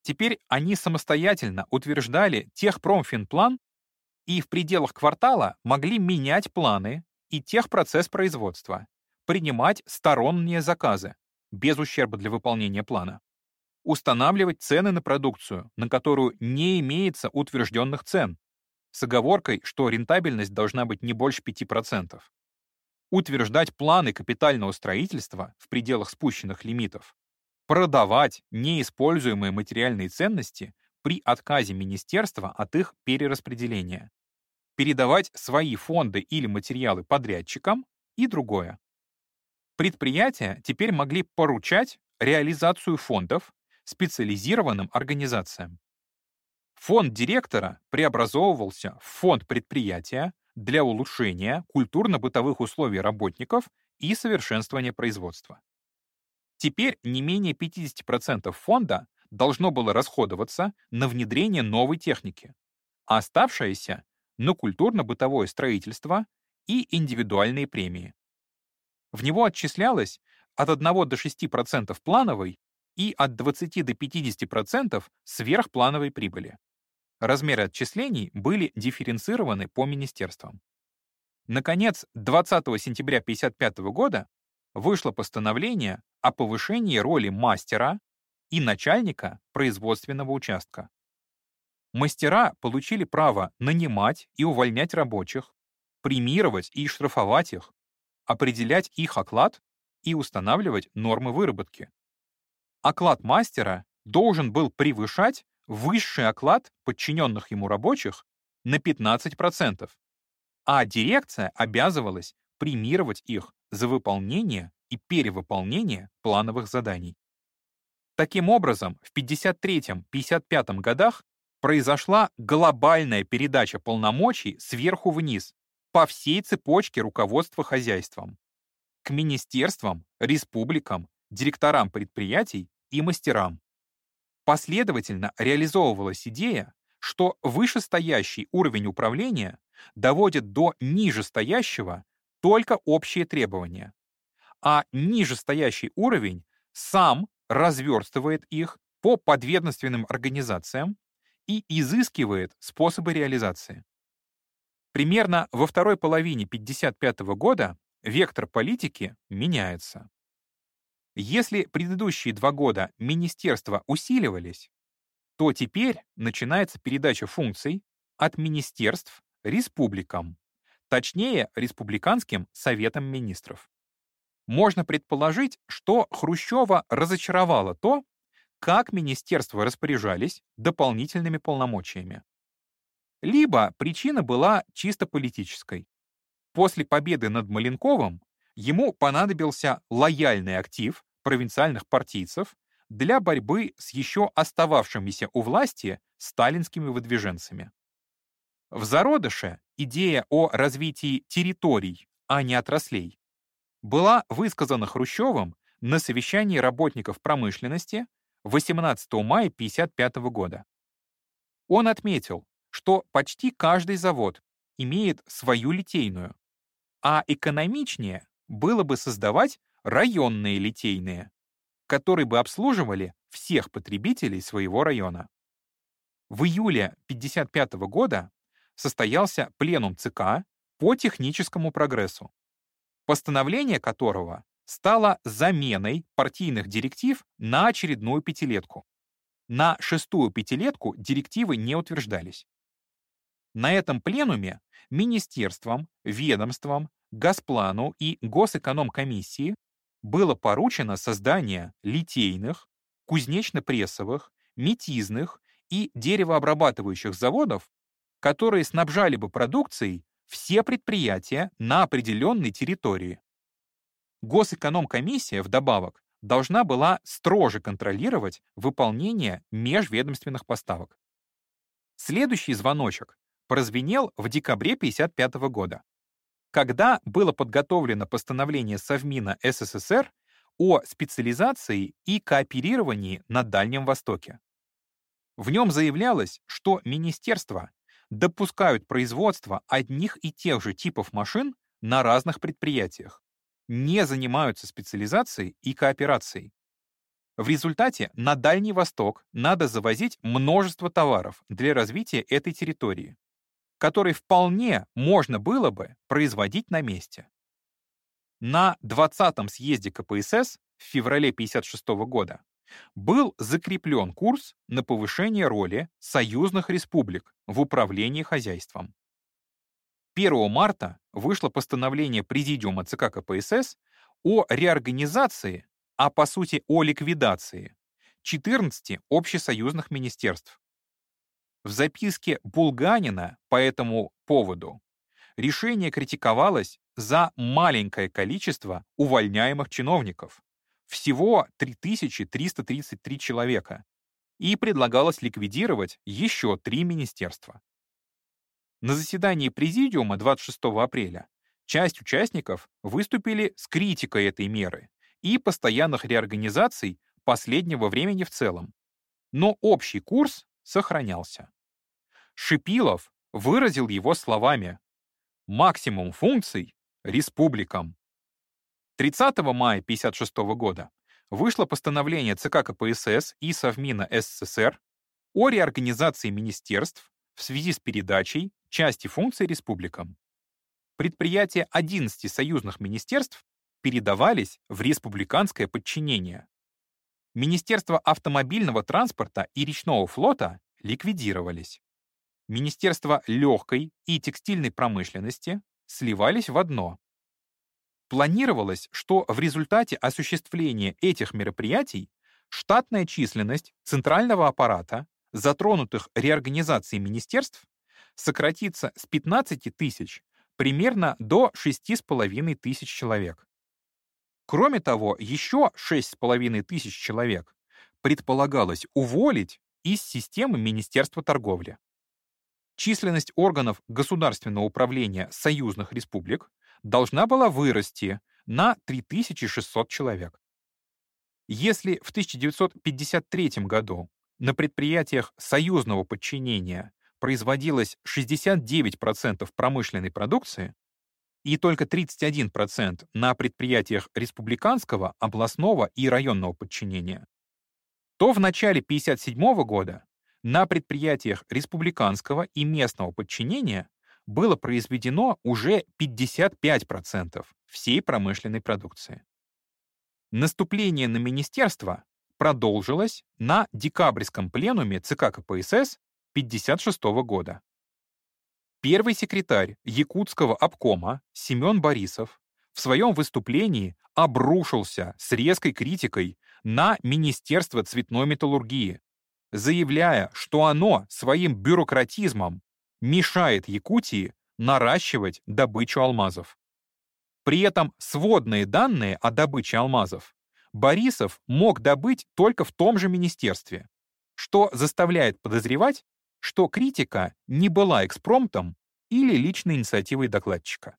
Теперь они самостоятельно утверждали техпромфинплан и в пределах квартала могли менять планы и техпроцесс производства, принимать сторонние заказы без ущерба для выполнения плана, устанавливать цены на продукцию, на которую не имеется утвержденных цен, с оговоркой, что рентабельность должна быть не больше 5%, утверждать планы капитального строительства в пределах спущенных лимитов, продавать неиспользуемые материальные ценности при отказе министерства от их перераспределения, передавать свои фонды или материалы подрядчикам и другое. Предприятия теперь могли поручать реализацию фондов специализированным организациям. Фонд директора преобразовывался в фонд предприятия для улучшения культурно-бытовых условий работников и совершенствования производства. Теперь не менее 50% фонда должно было расходоваться на внедрение новой техники, а оставшееся — на культурно-бытовое строительство и индивидуальные премии. В него отчислялось от 1 до 6% плановой и от 20 до 50% сверхплановой прибыли. Размеры отчислений были дифференцированы по министерствам. Наконец, 20 сентября 1955 года вышло постановление о повышении роли мастера и начальника производственного участка. мастера получили право нанимать и увольнять рабочих, премировать и штрафовать их, определять их оклад и устанавливать нормы выработки. Оклад мастера должен был превышать высший оклад подчиненных ему рабочих на 15%, а дирекция обязывалась премировать их за выполнение и перевыполнение плановых заданий. Таким образом, в 53-55 годах произошла глобальная передача полномочий сверху вниз по всей цепочке руководства хозяйством к министерствам, республикам, директорам предприятий и мастерам. Последовательно реализовывалась идея, что вышестоящий уровень управления доводит до нижестоящего только общие требования, а нижестоящий уровень сам разверстывает их по подведомственным организациям и изыскивает способы реализации. Примерно во второй половине 1955 года вектор политики меняется. Если предыдущие два года министерства усиливались, то теперь начинается передача функций от министерств республикам, точнее, республиканским советам министров. Можно предположить, что Хрущева разочаровало то, как министерства распоряжались дополнительными полномочиями. Либо причина была чисто политической. После победы над Маленковым ему понадобился лояльный актив провинциальных партийцев для борьбы с еще остававшимися у власти сталинскими выдвиженцами. В зародыше идея о развитии территорий, а не отраслей, была высказана Хрущевым на совещании работников промышленности 18 мая 1955 года. Он отметил, что почти каждый завод имеет свою литейную, а экономичнее было бы создавать районные литейные, которые бы обслуживали всех потребителей своего района. В июле 1955 года состоялся пленум ЦК по техническому прогрессу, постановление которого стало заменой партийных директив на очередную пятилетку. На шестую пятилетку директивы не утверждались. На этом пленуме министерствам, ведомствам, Госплану и Госэкономкомиссии было поручено создание литейных, кузнечно-прессовых, метизных и деревообрабатывающих заводов, которые снабжали бы продукцией все предприятия на определенной территории. Госэкономкомиссия, вдобавок, должна была строже контролировать выполнение межведомственных поставок. Следующий звоночек прозвенел в декабре 1955 года, когда было подготовлено постановление Совмина СССР о специализации и кооперировании на Дальнем Востоке. В нем заявлялось, что министерства допускают производство одних и тех же типов машин на разных предприятиях, не занимаются специализацией и кооперацией. В результате на Дальний Восток надо завозить множество товаров для развития этой территории, которые вполне можно было бы производить на месте. На 20-м съезде КПСС в феврале 1956 года был закреплен курс на повышение роли союзных республик в управлении хозяйством. 1 марта вышло постановление Президиума ЦК КПСС о реорганизации, а по сути о ликвидации 14 общесоюзных министерств. В записке Булганина по этому поводу решение критиковалось за маленькое количество увольняемых чиновников, всего 3333 человека, и предлагалось ликвидировать еще три министерства. На заседании Президиума 26 апреля часть участников выступили с критикой этой меры и постоянных реорганизаций последнего времени в целом. Но общий курс сохранялся. Шипилов выразил его словами «Максимум функций — республикам». 30 мая 1956 года вышло постановление ЦК КПСС и Совмина СССР о реорганизации министерств в связи с передачей части функций республикам. Предприятия 11 союзных министерств передавались в республиканское подчинение. Министерства автомобильного транспорта и речного флота ликвидировались. Министерство легкой и текстильной промышленности сливались в одно. Планировалось, что в результате осуществления этих мероприятий штатная численность центрального аппарата, затронутых реорганизацией министерств, сократится с 15 тысяч примерно до 6,5 тысяч человек. Кроме того, еще 6,5 тысяч человек предполагалось уволить из системы Министерства торговли. Численность органов государственного управления союзных республик должна была вырасти на 3600 человек. Если в 1953 году на предприятиях союзного подчинения производилось 69% промышленной продукции и только 31% на предприятиях республиканского, областного и районного подчинения, то в начале 1957 года на предприятиях республиканского и местного подчинения было произведено уже 55% всей промышленной продукции. Наступление на министерство продолжилось на декабрьском пленуме ЦК КПСС 1956 года. Первый секретарь Якутского обкома Семен Борисов в своем выступлении обрушился с резкой критикой на Министерство цветной металлургии, заявляя, что оно своим бюрократизмом мешает Якутии наращивать добычу алмазов. При этом сводные данные о добыче алмазов Борисов мог добыть только в том же министерстве, что заставляет подозревать, что критика не была экспромтом или личной инициативой докладчика.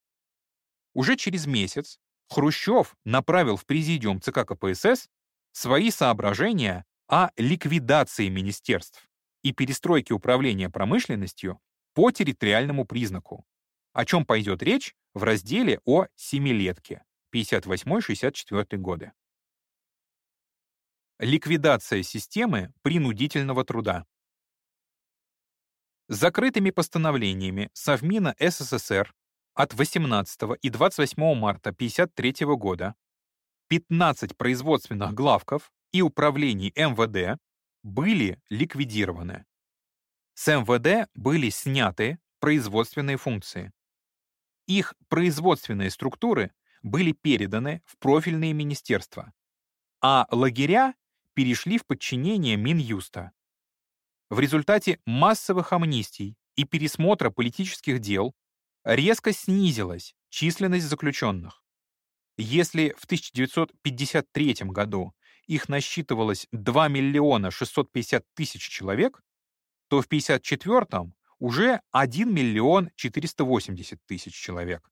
Уже через месяц Хрущев направил в президиум ЦК КПСС свои соображения о ликвидации министерств и перестройке управления промышленностью по территориальному признаку, о чем пойдет речь в разделе о семилетке 58-64 годы. Ликвидация системы принудительного труда. Закрытыми постановлениями Совмина СССР от 18 и 28 марта 1953 года 15 производственных главков и управлений МВД были ликвидированы. С МВД были сняты производственные функции. Их производственные структуры были переданы в профильные министерства, а лагеря перешли в подчинение Минюста. В результате массовых амнистий и пересмотра политических дел резко снизилась численность заключенных. Если в 1953 году их насчитывалось 2 миллиона 650 тысяч человек, то в 1954 уже 1 миллион 480 тысяч человек.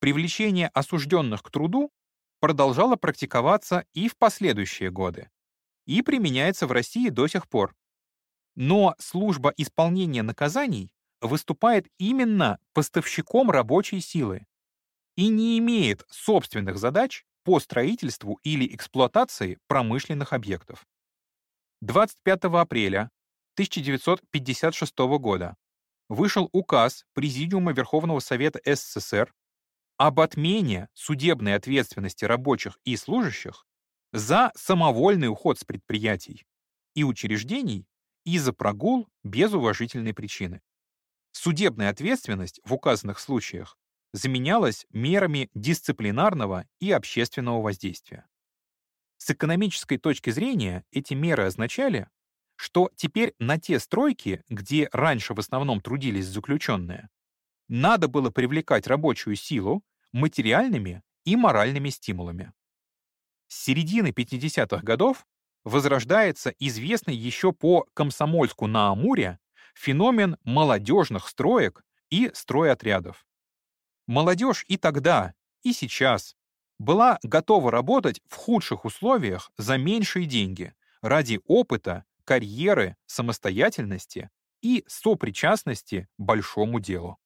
Привлечение осужденных к труду продолжало практиковаться и в последующие годы и применяется в России до сих пор. Но служба исполнения наказаний выступает именно поставщиком рабочей силы и не имеет собственных задач по строительству или эксплуатации промышленных объектов. 25 апреля 1956 года вышел указ Президиума Верховного Совета СССР об отмене судебной ответственности рабочих и служащих за самовольный уход с предприятий и учреждений и за прогул без уважительной причины. Судебная ответственность в указанных случаях заменялась мерами дисциплинарного и общественного воздействия. С экономической точки зрения эти меры означали, что теперь на те стройки, где раньше в основном трудились заключенные, надо было привлекать рабочую силу материальными и моральными стимулами. С середины 50-х годов возрождается известный еще по Комсомольску на Амуре феномен молодежных строек и стройотрядов. Молодежь и тогда, и сейчас была готова работать в худших условиях за меньшие деньги ради опыта, карьеры, самостоятельности и сопричастности большому делу.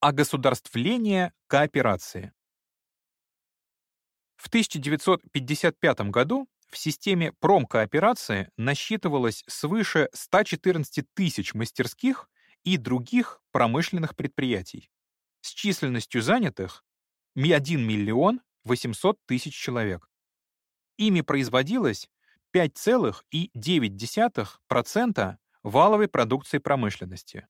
Огосударствление кооперации. В 1955 году в системе промкооперации насчитывалось свыше 114 тысяч мастерских и других промышленных предприятий с численностью занятых 1 миллион 800 тысяч человек. Ими производилось 5,9% валовой продукции промышленности,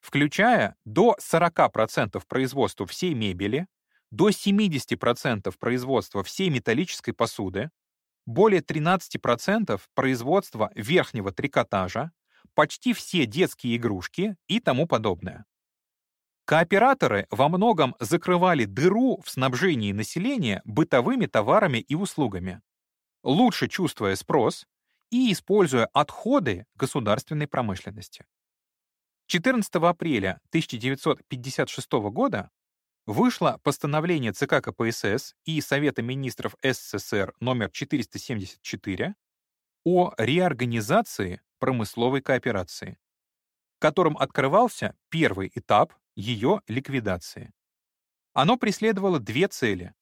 включая до 40% производства всей мебели, до 70% производства всей металлической посуды, более 13% производства верхнего трикотажа, почти все детские игрушки и тому подобное. Кооператоры во многом закрывали дыру в снабжении населения бытовыми товарами и услугами, лучше чувствуя спрос и используя отходы государственной промышленности. 14 апреля 1956 года вышло постановление ЦК КПСС и Совета министров СССР номер 474 о реорганизации промысловой кооперации, которым открывался первый этап ее ликвидации. Оно преследовало две цели.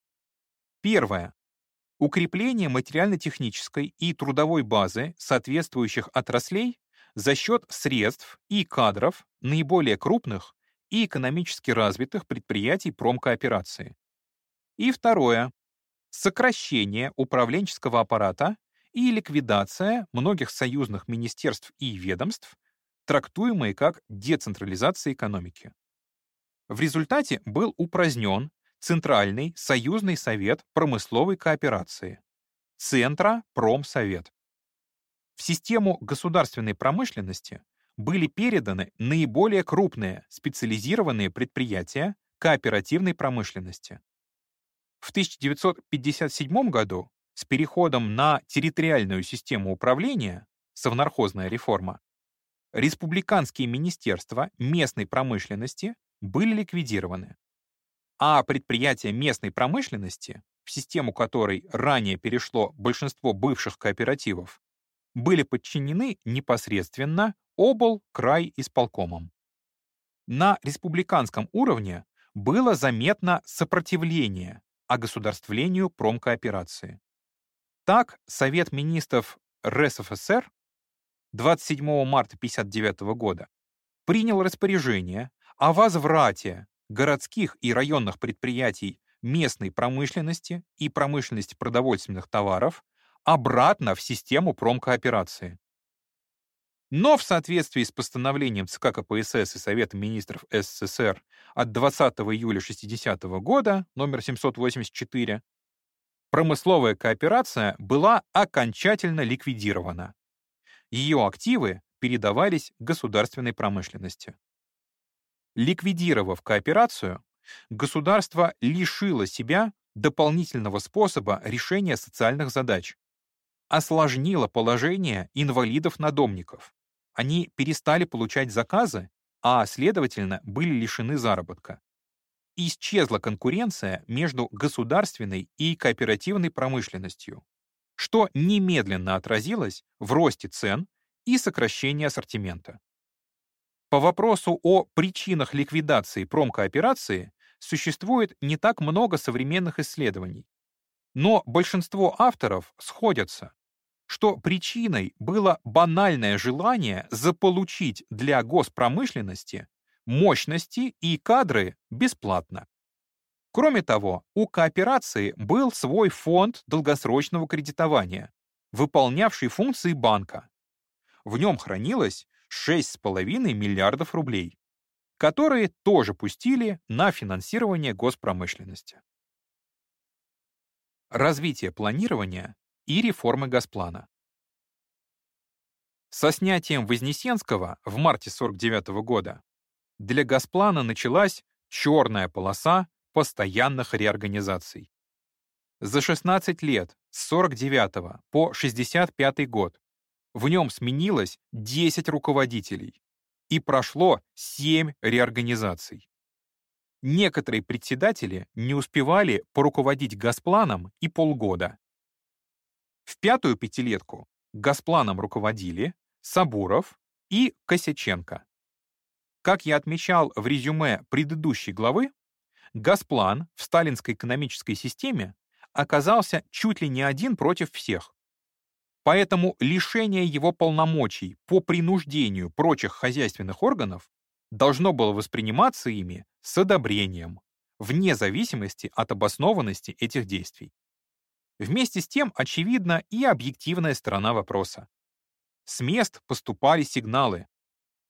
Первая — укрепление материально-технической и трудовой базы соответствующих отраслей за счет средств и кадров наиболее крупных и экономически развитых предприятий промкооперации. И второе — сокращение управленческого аппарата и ликвидация многих союзных министерств и ведомств, трактуемые как децентрализация экономики. В результате был упразднен Центральный союзный совет промысловой кооперации, Центра Промсовет. В систему государственной промышленности были переданы наиболее крупные специализированные предприятия кооперативной промышленности. В 1957 году с переходом на территориальную систему управления, совнархозная реформа, республиканские министерства местной промышленности были ликвидированы, а предприятия местной промышленности, в систему которой ранее перешло большинство бывших кооперативов, были подчинены непосредственно обл. край исполкомом. На республиканском уровне было заметно сопротивление огосударствлению промкооперации. Так, Совет министров РСФСР 27 марта 1959 года принял распоряжение о возврате городских и районных предприятий местной промышленности и промышленности продовольственных товаров обратно в систему промкооперации. Но в соответствии с постановлением ЦК КПСС и Совета министров СССР от 20 июля 60 года, номер 784, промысловая кооперация была окончательно ликвидирована. Ее активы передавались государственной промышленности. Ликвидировав кооперацию, государство лишило себя дополнительного способа решения социальных задач, осложнило положение инвалидов-надомников. Они перестали получать заказы, а, следовательно, были лишены заработка. Исчезла конкуренция между государственной и кооперативной промышленностью, что немедленно отразилось в росте цен и сокращении ассортимента. По вопросу о причинах ликвидации промкооперации существует не так много современных исследований, но большинство авторов сходятся, что причиной было банальное желание заполучить для госпромышленности мощности и кадры бесплатно. Кроме того, у кооперации был свой фонд долгосрочного кредитования, выполнявший функции банка. В нем хранилось 6,5 миллиардов рублей, которые тоже пустили на финансирование госпромышленности. Развитие планирования и реформы Госплана. Со снятием Вознесенского в марте 49 года для Госплана началась черная полоса постоянных реорганизаций. За 16 лет с 49 по 65 год в нем сменилось 10 руководителей и прошло 7 реорганизаций. Некоторые председатели не успевали поруководить Госпланом и полгода. В пятую пятилетку Госпланом руководили Сабуров и Косяченко. Как я отмечал в резюме предыдущей главы, Госплан в сталинской экономической системе оказался чуть ли не один против всех. Поэтому лишение его полномочий по принуждению прочих хозяйственных органов должно было восприниматься ими с одобрением, вне зависимости от обоснованности этих действий. Вместе с тем очевидна и объективная сторона вопроса. с мест поступали сигналы.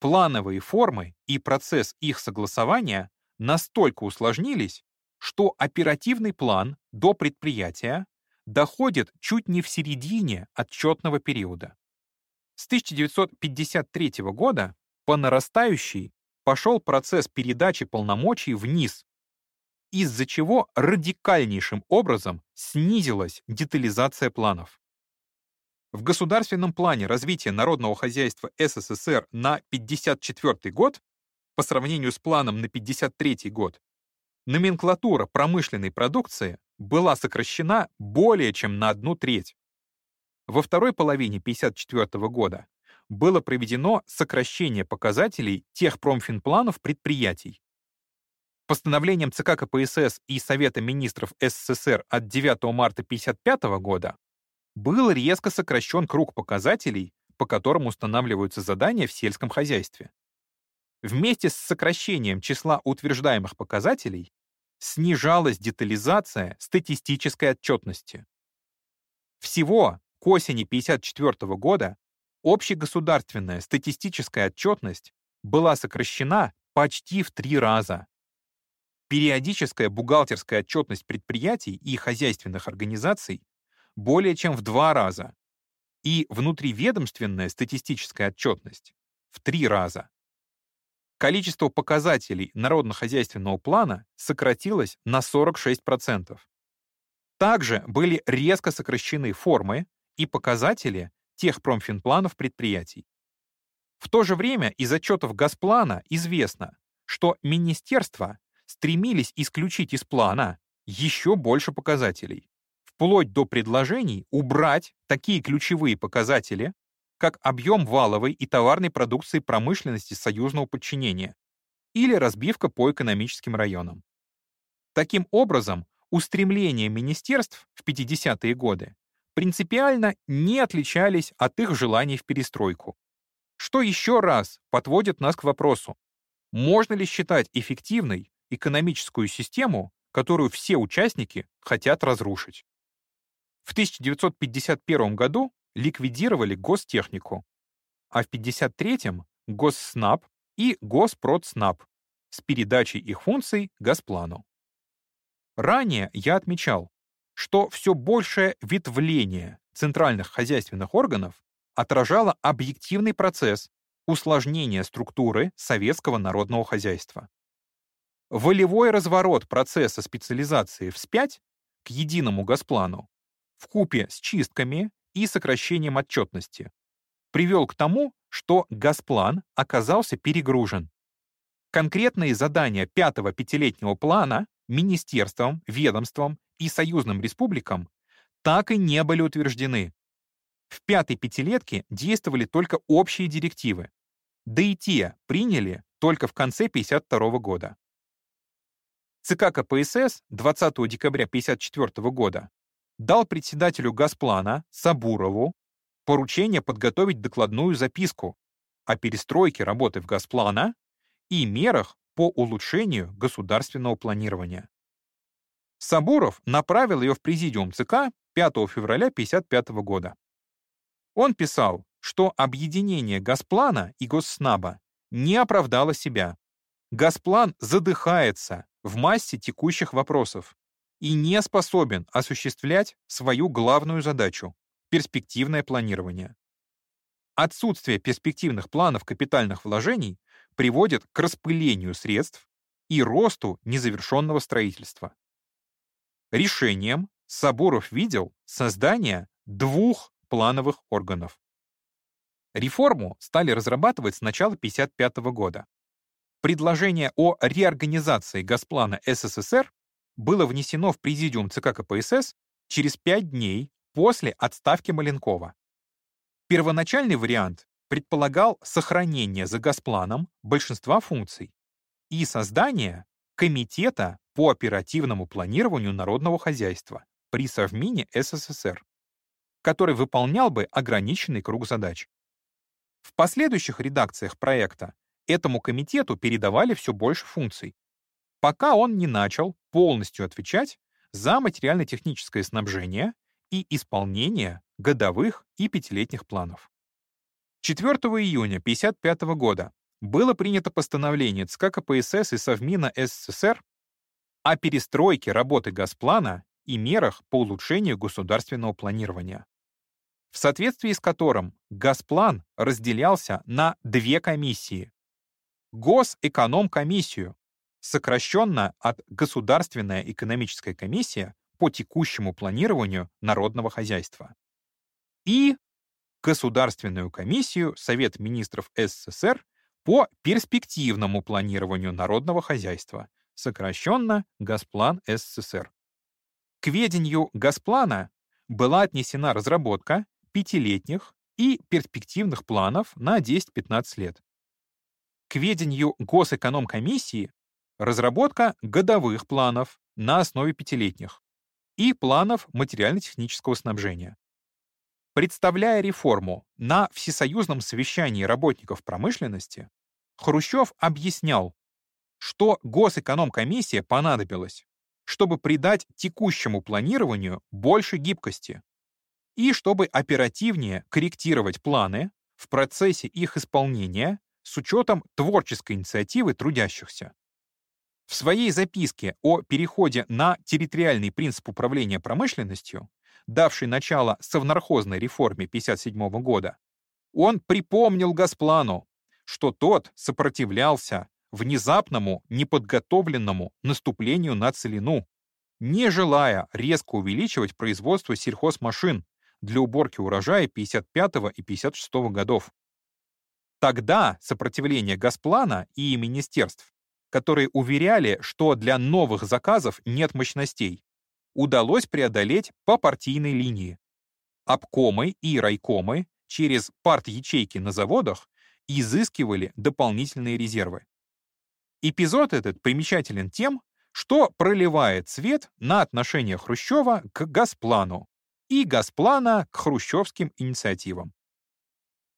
Плановые формы и процесс их согласования настолько усложнились, что оперативный план до предприятия доходит чуть не в середине отчетного периода. С 1953 года по нарастающей пошел процесс передачи полномочий вниз, из-за чего радикальнейшим образом снизилась детализация планов. В государственном плане развития народного хозяйства СССР на 1954 год по сравнению с планом на 1953 год номенклатура промышленной продукции была сокращена более чем на одну треть. Во второй половине 1954 года было проведено сокращение показателей тех промфинпланов предприятий. Постановлением ЦК КПСС и Совета министров СССР от 9 марта 1955 года был резко сокращен круг показателей, по которым устанавливаются задания в сельском хозяйстве. Вместе с сокращением числа утверждаемых показателей снижалась детализация статистической отчетности. Всего к осени 1954 года общегосударственная статистическая отчетность была сокращена почти в три раза. Периодическая бухгалтерская отчетность предприятий и хозяйственных организаций более чем в два раза, и внутриведомственная статистическая отчетность в три раза. Количество показателей народно-хозяйственного плана сократилось на 46%. Также были резко сокращены формы и показатели тех промфинпланов предприятий. В то же время из отчетов Газплана известно, что министерства стремились исключить из плана еще больше показателей вплоть до предложений убрать такие ключевые показатели, как объем валовой и товарной продукции промышленности союзного подчинения или разбивка по экономическим районам. Таким образом, устремления министерств в 50-е годы принципиально не отличались от их желаний в перестройку. Что еще раз подводит нас к вопросу, можно ли считать эффективной экономическую систему, которую все участники хотят разрушить? В 1951 году ликвидировали гостехнику, а в 1953 — Госснаб и Госпродснаб с передачей их функций Газплану. Ранее я отмечал, что все большее ветвление центральных хозяйственных органов отражало объективный процесс усложнения структуры советского народного хозяйства. Волевой разворот процесса специализации вспять к единому Газплану в купе с чистками и сокращением отчетности привел к тому, что Газплан оказался перегружен. Конкретные задания пятого пятилетнего плана министерствам, ведомствам и союзным республикам так и не были утверждены. В пятой пятилетке действовали только общие директивы, да и те приняли только в конце 1952 года. ЦК КПСС 20 декабря 1954 года дал председателю Газплана Сабурову поручение подготовить докладную записку о перестройке работы в Газплана и мерах по улучшению государственного планирования. Сабуров направил ее в президиум ЦК 5 февраля 1955 года. Он писал, что объединение Газплана и Госснаба не оправдало себя. Газплан задыхается в массе текущих вопросов и не способен осуществлять свою главную задачу — перспективное планирование. Отсутствие перспективных планов капитальных вложений приводит к распылению средств и росту незавершенного строительства. Решением Сабуров видел создание двух плановых органов. Реформу стали разрабатывать с начала 1955 года. Предложение о реорганизации Госплана СССР было внесено в Президиум ЦК КПСС через пять дней после отставки Маленкова. Первоначальный вариант предполагал сохранение за Госпланом большинства функций и создание Комитета по оперативному планированию народного хозяйства при Совмине СССР, который выполнял бы ограниченный круг задач. В последующих редакциях проекта этому комитету передавали все больше функций, пока он не начал полностью отвечать за материально-техническое снабжение и исполнение годовых и пятилетних планов. 4 июня 1955 года было принято постановление ЦК КПСС и Совмина СССР о перестройке работы Газплана и мерах по улучшению государственного планирования, в соответствии с которым Газплан разделялся на две комиссии. Госэкономкомиссию, сокращенно от Государственная экономическая комиссия по текущему планированию народного хозяйства, и Государственную комиссию Совет министров СССР по перспективному планированию народного хозяйства, сокращенно Газплан СССР. К ведению Газплана была отнесена разработка пятилетних и перспективных планов на 10-15 лет. К ведению Госэкономкомиссии разработка годовых планов на основе пятилетних и планов материально-технического снабжения. Представляя реформу на всесоюзном совещании работников промышленности, Хрущев объяснял, что Госэкономкомиссия понадобилась, чтобы придать текущему планированию больше гибкости и чтобы оперативнее корректировать планы в процессе их исполнения с учетом творческой инициативы трудящихся. В своей записке о переходе на территориальный принцип управления промышленностью давший начало совнархозной реформе 1957 года, он припомнил Госплану, что тот сопротивлялся внезапному, неподготовленному наступлению на целину, не желая резко увеличивать производство сельхозмашин для уборки урожая 55 и 56 годов. Тогда сопротивление Госплана и министерств, которые уверяли, что для новых заказов нет мощностей, удалось преодолеть по партийной линии. Обкомы и райкомы через парт-ячейки на заводах изыскивали дополнительные резервы. Эпизод этот примечателен тем, что проливает свет на отношение Хрущева к Газплану и Газплана к хрущевским инициативам.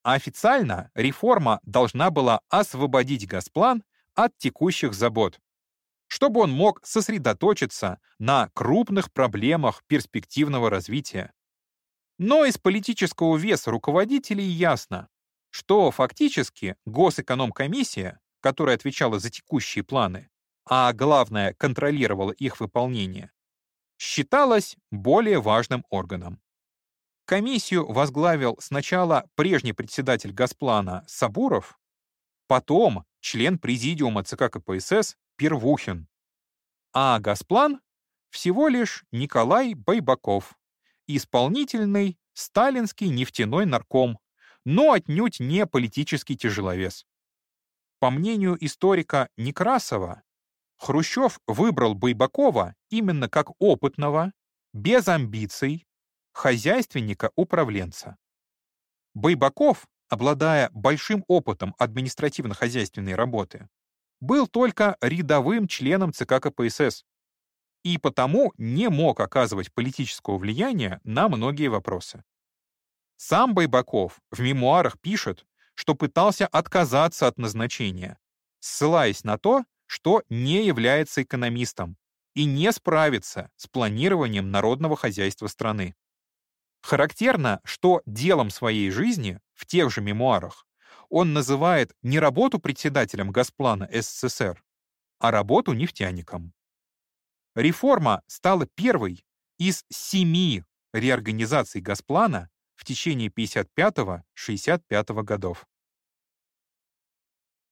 официально реформа должна была освободить Газплан от текущих забот, чтобы он мог сосредоточиться на крупных проблемах перспективного развития. Но из политического веса руководителей ясно, что фактически Госэкономкомиссия, которая отвечала за текущие планы, а главное, контролировала их выполнение, считалась более важным органом. Комиссию возглавил сначала прежний председатель Госплана Сабуров, потом член президиума ЦК КПСС Первухин. А Газплан — всего лишь Николай Байбаков, исполнительный сталинский нефтяной нарком, но отнюдь не политический тяжеловес. По мнению историка Некрасова, Хрущев выбрал Байбакова именно как опытного, без амбиций, хозяйственника-управленца. Байбаков, обладая большим опытом административно-хозяйственной работы, был только рядовым членом ЦК КПСС и потому не мог оказывать политического влияния на многие вопросы. Сам Байбаков в мемуарах пишет, что пытался отказаться от назначения, ссылаясь на то, что не является экономистом и не справится с планированием народного хозяйства страны. Характерно, что делом своей жизни в тех же мемуарах он называет не работу председателем Газплана СССР, а работу нефтяником. Реформа стала первой из семи реорганизаций Газплана в течение 55-65 годов.